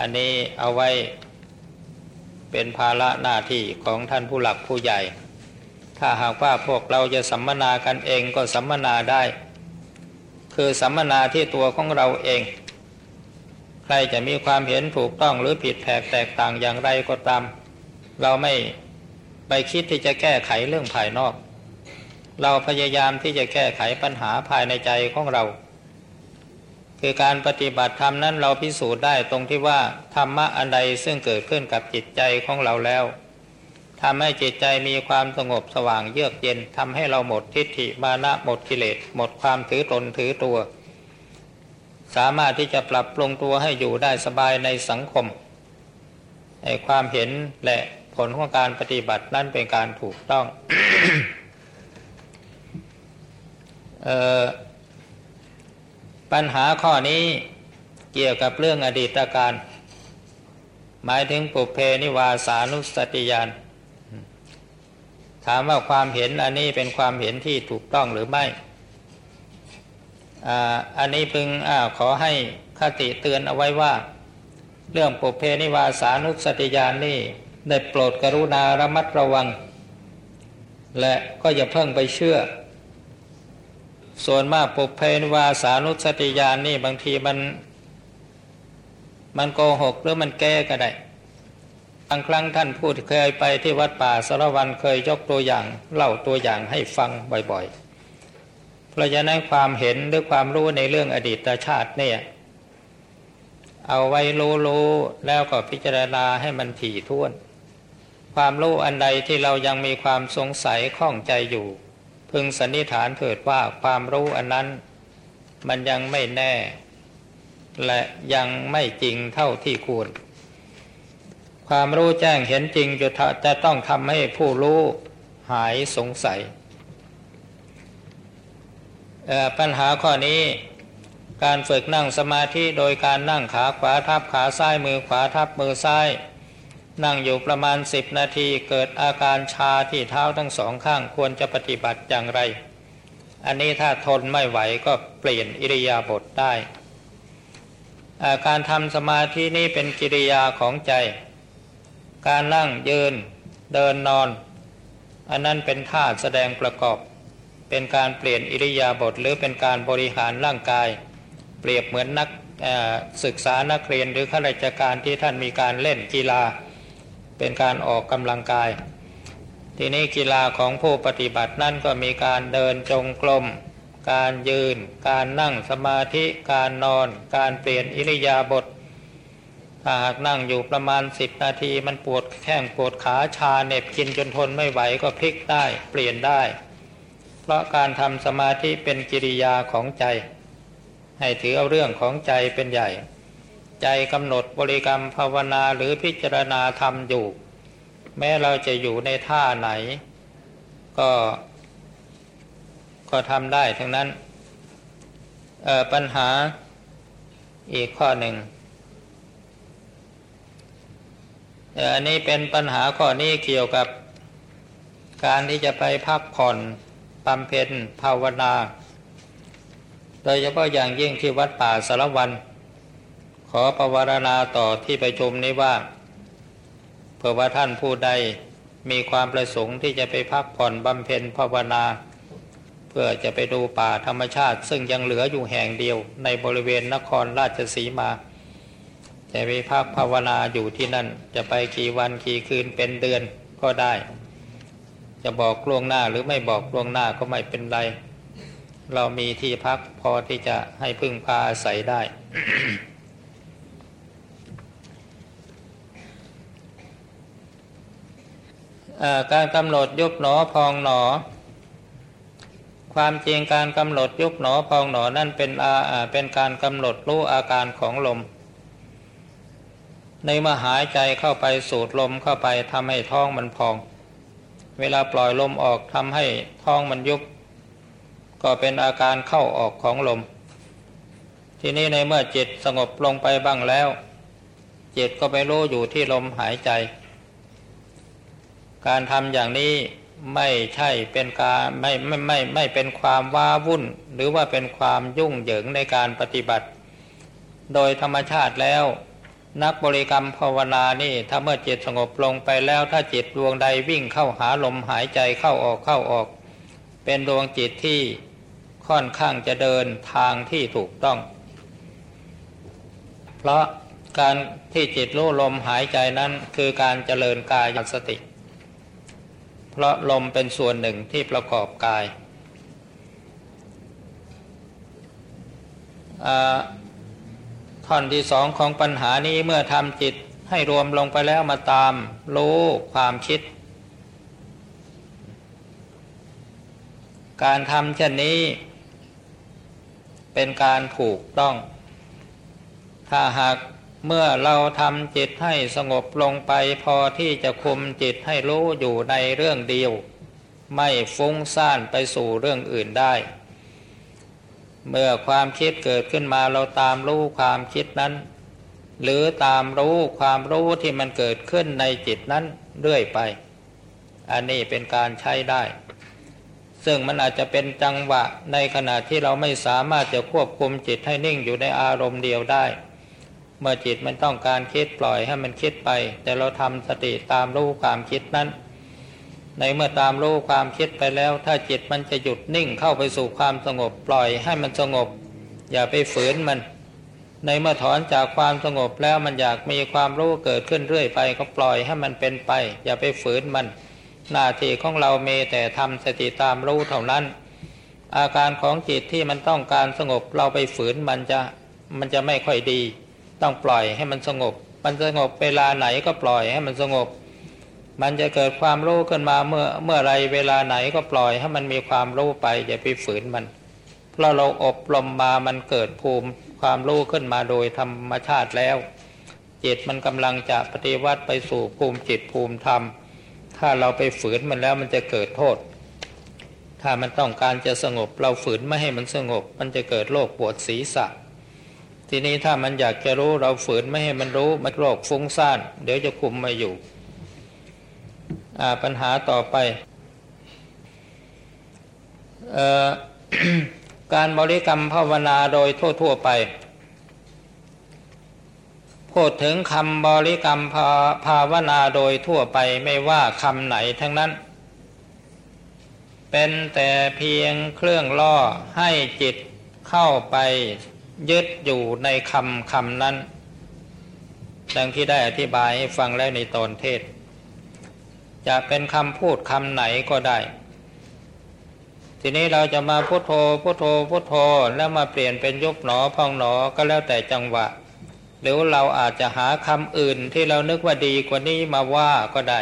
อันนี้เอาไว้เป็นภาระหน้าที่ของท่านผู้หลักผู้ใหญ่ ถ้าหากว่าพวกเราจะสัมมนากันเองก็สัมมนาได้ คือสัมมนาที่ตัวของเราเอง ใครจะมีความเห็นถูกต้องหรือผิดแผกแตกต่างอย่างไรก็ตาม เราไม่ไปคิดที่จะแก้ไขเรื่องภายนอก เราพยายามที่จะแก้ไขปัญหาภายในใจของเรา คือการปฏิบัติธรรมนั้นเราพิสูจน์ได้ตรงที่ว่าธรรมะอันใดซึ่งเกิดขึ้นกับจิตใจของเราแล้ว ทำให้จิตใจมีความสงบสว่างเยือกเย็นทำให้เราหมดทิฏฐิมานะหมดกิเลสหมดความถือตนถือตัว สามารถที่จะปรับปรุงตัวให้อยู่ได้สบายในสังคมในความเห็นและผลของการปฏิบัตินั่นเป็นการถูกต้องปัญหาข้อนี้เกี่ยวกับเรื่องอดีตการ หมายถึงปุเพนิวาสานุสติยาน ถามว่าความเห็นอันนี้เป็นความเห็นที่ถูกต้องหรือไม่ อันนี้พึงอขอให้คติเตือนเอาไว้ว่า เรื่องปุเพนิวาสานุสติญาณนี่ได้โปรดกรุณาระมัดระวัง และก็อย่าเพิ่งไปเชื่อ ส่วนมากปุเพนิวาสานุสติญาณนี่บางทีมัน มันโกหกหรือมันแก้ก็ได้ บางครั้งท่านพูดเคยไปที่วัดป่าสารวันเคยยกตัวอย่าง เล่าตัวอย่างให้ฟังบ่อยๆ เพราะฉะนั้นความเห็นหรือความรู้ในเรื่องอดีตชาติเนี่ย เอาไว้รู้ๆแล้วก็พิจารณาให้มันถี่ถ้วน ความรู้อันใดที่เรายังมีความสงสัยข้องใจอยู่ พึงสันนิษฐานเถิดว่าความรู้อันนั้น มันยังไม่แน่ และยังไม่จริงเท่าที่ควร ความรู้แจ้งเห็นจริงจะจะต้องทำให้ผู้รู้หายสงสัย ปัญหาข้อนี้การฝึกนั่งสมาธิโดยการนั่งขาขวาทับขาซ้ายมือขวาทับมือซ้าย นั่งอยู่ประมาณสิบนาทีเกิดอาการชาที่เท้าทั้งสองข้างควรจะปฏิบัติอย่างไร อันนี้ถ้าทนไม่ไหวก็เปลี่ยนอิริยาบถได้ การทำสมาธินี้เป็นกิริยาของใจ การนั่งยืนเดินนอน อันนั้นเป็นท่าแสดงประกอบ เป็นการเปลี่ยนอิริยาบถหรือเป็นการบริหารร่างกาย เปรียบเหมือนนักศึกษานักเรียนหรือข้าราชการที่ท่านมีการเล่นกีฬา เป็นการออกกำลังกาย ทีนี้กีฬาของผู้ปฏิบัตินั่นก็มีการเดินจงกรมการยืน การนั่งสมาธิ การนอน การเปลี่ยนอิริยาบถ ถ้าหากนั่งอยู่ประมาณสิบนาทีมันปวดแข้งปวดขาชาเน็บกินจนทนไม่ไหวก็พลิกได้เปลี่ยนได้ เพราะการทำสมาธิเป็นกิริยาของใจ ให้ถือเอาเรื่องของใจเป็นใหญ่ ใจกำหนดบริกรรมภาวนาหรือพิจารณาธรรมอยู่ แม้เราจะอยู่ในท่าไหน ก็ก็ทำได้ทั้งนั้นปัญหาอีกข้อหนึ่ง อันนี้เป็นปัญหาข้อนี้เกี่ยวกับ การที่จะไปพักผ่อนบำเพ็ญภาวนา โดยเฉพาะอย่างยิ่งที่วัดป่าสารวัน ขอประวารณาต่อที่ไปชมนี้ว่าเผื่อว่าท่านผู้ใดมีความประสงค์ที่จะไปพักผ่อนบำเพ็ญภาวนา เพื่อจะไปดูป่าธรรมชาติ ซึ่งยังเหลืออยู่แห่งเดียวในบริเวณนครราชสีมา จะไปพักภาวนาอยู่ที่นั่น จะไปกี่วันกี่คืนเป็นเดือนก็ได้ จะบอกล่วงหน้าหรือไม่บอกล่วงหน้าก็ไม่เป็นไร เรามีที่พักพอที่จะให้พึ่งพาอาศัยได้ การกำหนดยุบหนอพองหนอ ความจริงการกำหนดยุบหนอพองหนอนั่นเป็นเป็นการกำหนดรู้อาการของลม ในเมื่อหายใจเข้าไปสูดลมเข้าไปทำให้ท้องมันพอง เวลาปล่อยลมออกทำให้ท้องมันยุบ ก็เป็นอาการเข้าออกของลม ทีนี้ในเมื่อจิตสงบลงไปบ้างแล้ว จิตก็ไปรู้อยู่ที่ลมหายใจ การทำอย่างนี้ไม่ใช่เป็นการไม่ไม่ไม่ไม่เป็นความว้าวุ่น หรือว่าเป็นความยุ่งเหยิงในการปฏิบัติ โดยธรรมชาติแล้ว นักบริกรรมภาวนานี่ถ้าเมื่อจิตสงบลงไปแล้วถ้าจิตดวงใดวิ่งเข้าหาลมหายใจเข้าออกเข้าออก เป็นดวงจิตที่ค่อนข้างจะเดินทางที่ถูกต้อง เพราะการที่จิตรู้ลมหายใจนั้นคือการเจริญกายสติ เพราะลมเป็นส่วนหนึ่งที่ประกอบกาย ท่อนที่สองของปัญหานี้เมื่อทำจิตให้รวมลงไปแล้วมาตาม รู้ความคิด การทำเช่นนี้ เป็นการถูกต้อง ถ้าหากเมื่อเราทำจิตให้สงบลงไปพอที่จะคุมจิตให้รู้อยู่ในเรื่องเดียว ไม่ฟุ้งซ่านไปสู่เรื่องอื่นได้ เมื่อความคิดเกิดขึ้นมาเราตามรู้ความคิดนั้น หรือตามรู้ความรู้ที่มันเกิดขึ้นในจิตนั้นเรื่อยไป อันนี้เป็นการใช้ได้ ซึ่งมันอาจจะเป็นจังหวะในขณะที่เราไม่สามารถจะควบคุมจิตให้นิ่งอยู่ในอารมณ์เดียวได้ เมื่อจิตมันต้องการคิดปล่อยให้มันคิดไป แต่เราทำสติตามรู้ความคิดนั้น ในเมื่อตามรู้ความคิดไปแล้ว ถ้าจิตมันจะหยุดนิ่งเข้าไปสู่ความสงบปล่อยให้มันสงบ อย่าไปฝืนมัน ในเมื่อถอนจากความสงบแล้วมันอยากมีความรู้เกิดขึ้นเรื่อยไป ก็ปล่อยให้มันเป็นไป อย่าไปฝืนมัน หน้าที่ของเราเมแต่ทำสติตามรู้เท่านั้น อาการของจิตที่มันต้องการสงบเราไปฝืนมันจะมันจะไม่ค่อยดี ต้องปล่อยให้มันสงบ มันสงบเวลาไหนก็ปล่อยให้มันสงบ มันจะเกิดความรู้ขึ้นมาเมื่อเมื่อไรเวลาไหนก็ปล่อยให้มันมีความรู้ไปอย่าไปฝืนมัน เพราะเราอบรมมามันเกิดภูมิความรู้ขึ้นมาโดยธรรมชาติแล้ว จิตมันกำลังจะปฏิวัติไปสู่ภูมิจิตภูมิธรรม ถ้าเราไปฝืนมันแล้วมันจะเกิดโทษ ถ้ามันต้องการจะสงบ เราฝืนไม่ให้มันสงบ มันจะเกิดโรคปวดศีรษะ ทีนี้ถ้ามันอยากจะรู้เราฝืนไม่ให้มันรู้มันโรคฟุ้งซ่าน เดี๋ยวจะคุมมาอยู่ ปัญหาต่อไปออการบริกรรมภาวนาโดยทั่ว ๆ ไป พูดถึงคำบริกรรมภาภาวนาโดยทั่วไปไม่ว่าคำไหนทั้งนั้น เป็นแต่เพียงเครื่องล่อให้จิตเข้าไปยึดอยู่ในคำคำนั้น ดังที่ได้อธิบายให้ฟังแล้วในตอนเทศ จะเป็นคำพูดคำไหนก็ได้ ทีนี้เราจะมาพุโทโธพุโทโธพุโทโธแล้วมาเปลี่ยนเป็นยุบหนอพองหนอก็แล้วแต่จังหวะ หรือเราอาจจะหาคำอื่นที่เรานึกว่าดีกว่านี้มาว่าก็ได้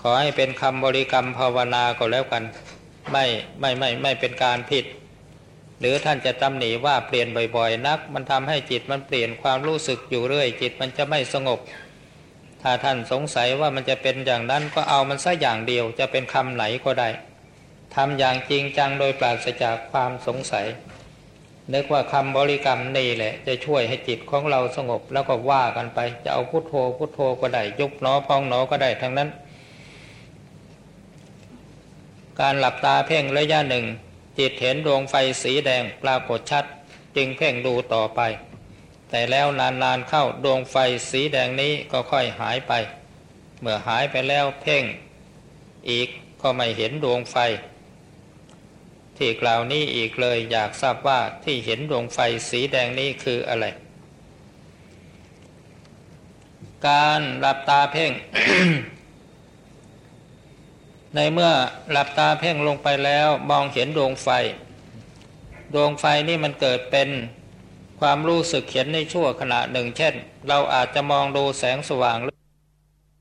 ขอให้เป็นคำบริกรรมภาวนาก็แล้วกัน ไม่ไม่ไม่ไม่เป็นการผิดหรือท่านจะตำหนิว่าเปลี่ยนบ่อยๆ นัก มันทำให้จิตมันเปลี่ยนความรู้สึกอยู่เรื่อย จิตมันจะไม่สงบ ถ้าท่านสงสัยว่ามันจะเป็นอย่างนั้นก็เอามันสักอย่างเดียว จะเป็นคำไหนก็ได้ทำอย่างจริงจังโดยปราศจากความสงสัยนึกว่าคำบริกรรมนี่แหละ จะช่วยให้จิตของเราสงบแล้วก็ว่ากันไป จะเอาพุโทโธพุโทโธก็ได้ยุบหนอพองหนอก็ได้ทั้งนั้น การหลับตาเพ่งระยะหนึ่ง จิตเห็นดวงไฟสีแดงปรากฏชัด จึงเพ่งดูต่อไป แต่แล้วนานๆเข้าดวงไฟสีแดงนี้ก็ค่อยหายไป เมื่อหายไปแล้วเพ่ง อีกก็ไม่เห็นดวงไฟ ที่กล่าวนี้อีกเลยอยากทราบว่าที่เห็นดวงไฟสีแดงนี้คืออะไร การหลับตาเพ่ง ในเมื่อหลับตาเพ่งลงไปแล้วมองเห็นดวงไฟ ดวงไฟนี่มันเกิดเป็น ความรู้สึกเขียนในชั่วขณะหนึ่ง เช่น เราอาจจะมองดูแสงสว่าง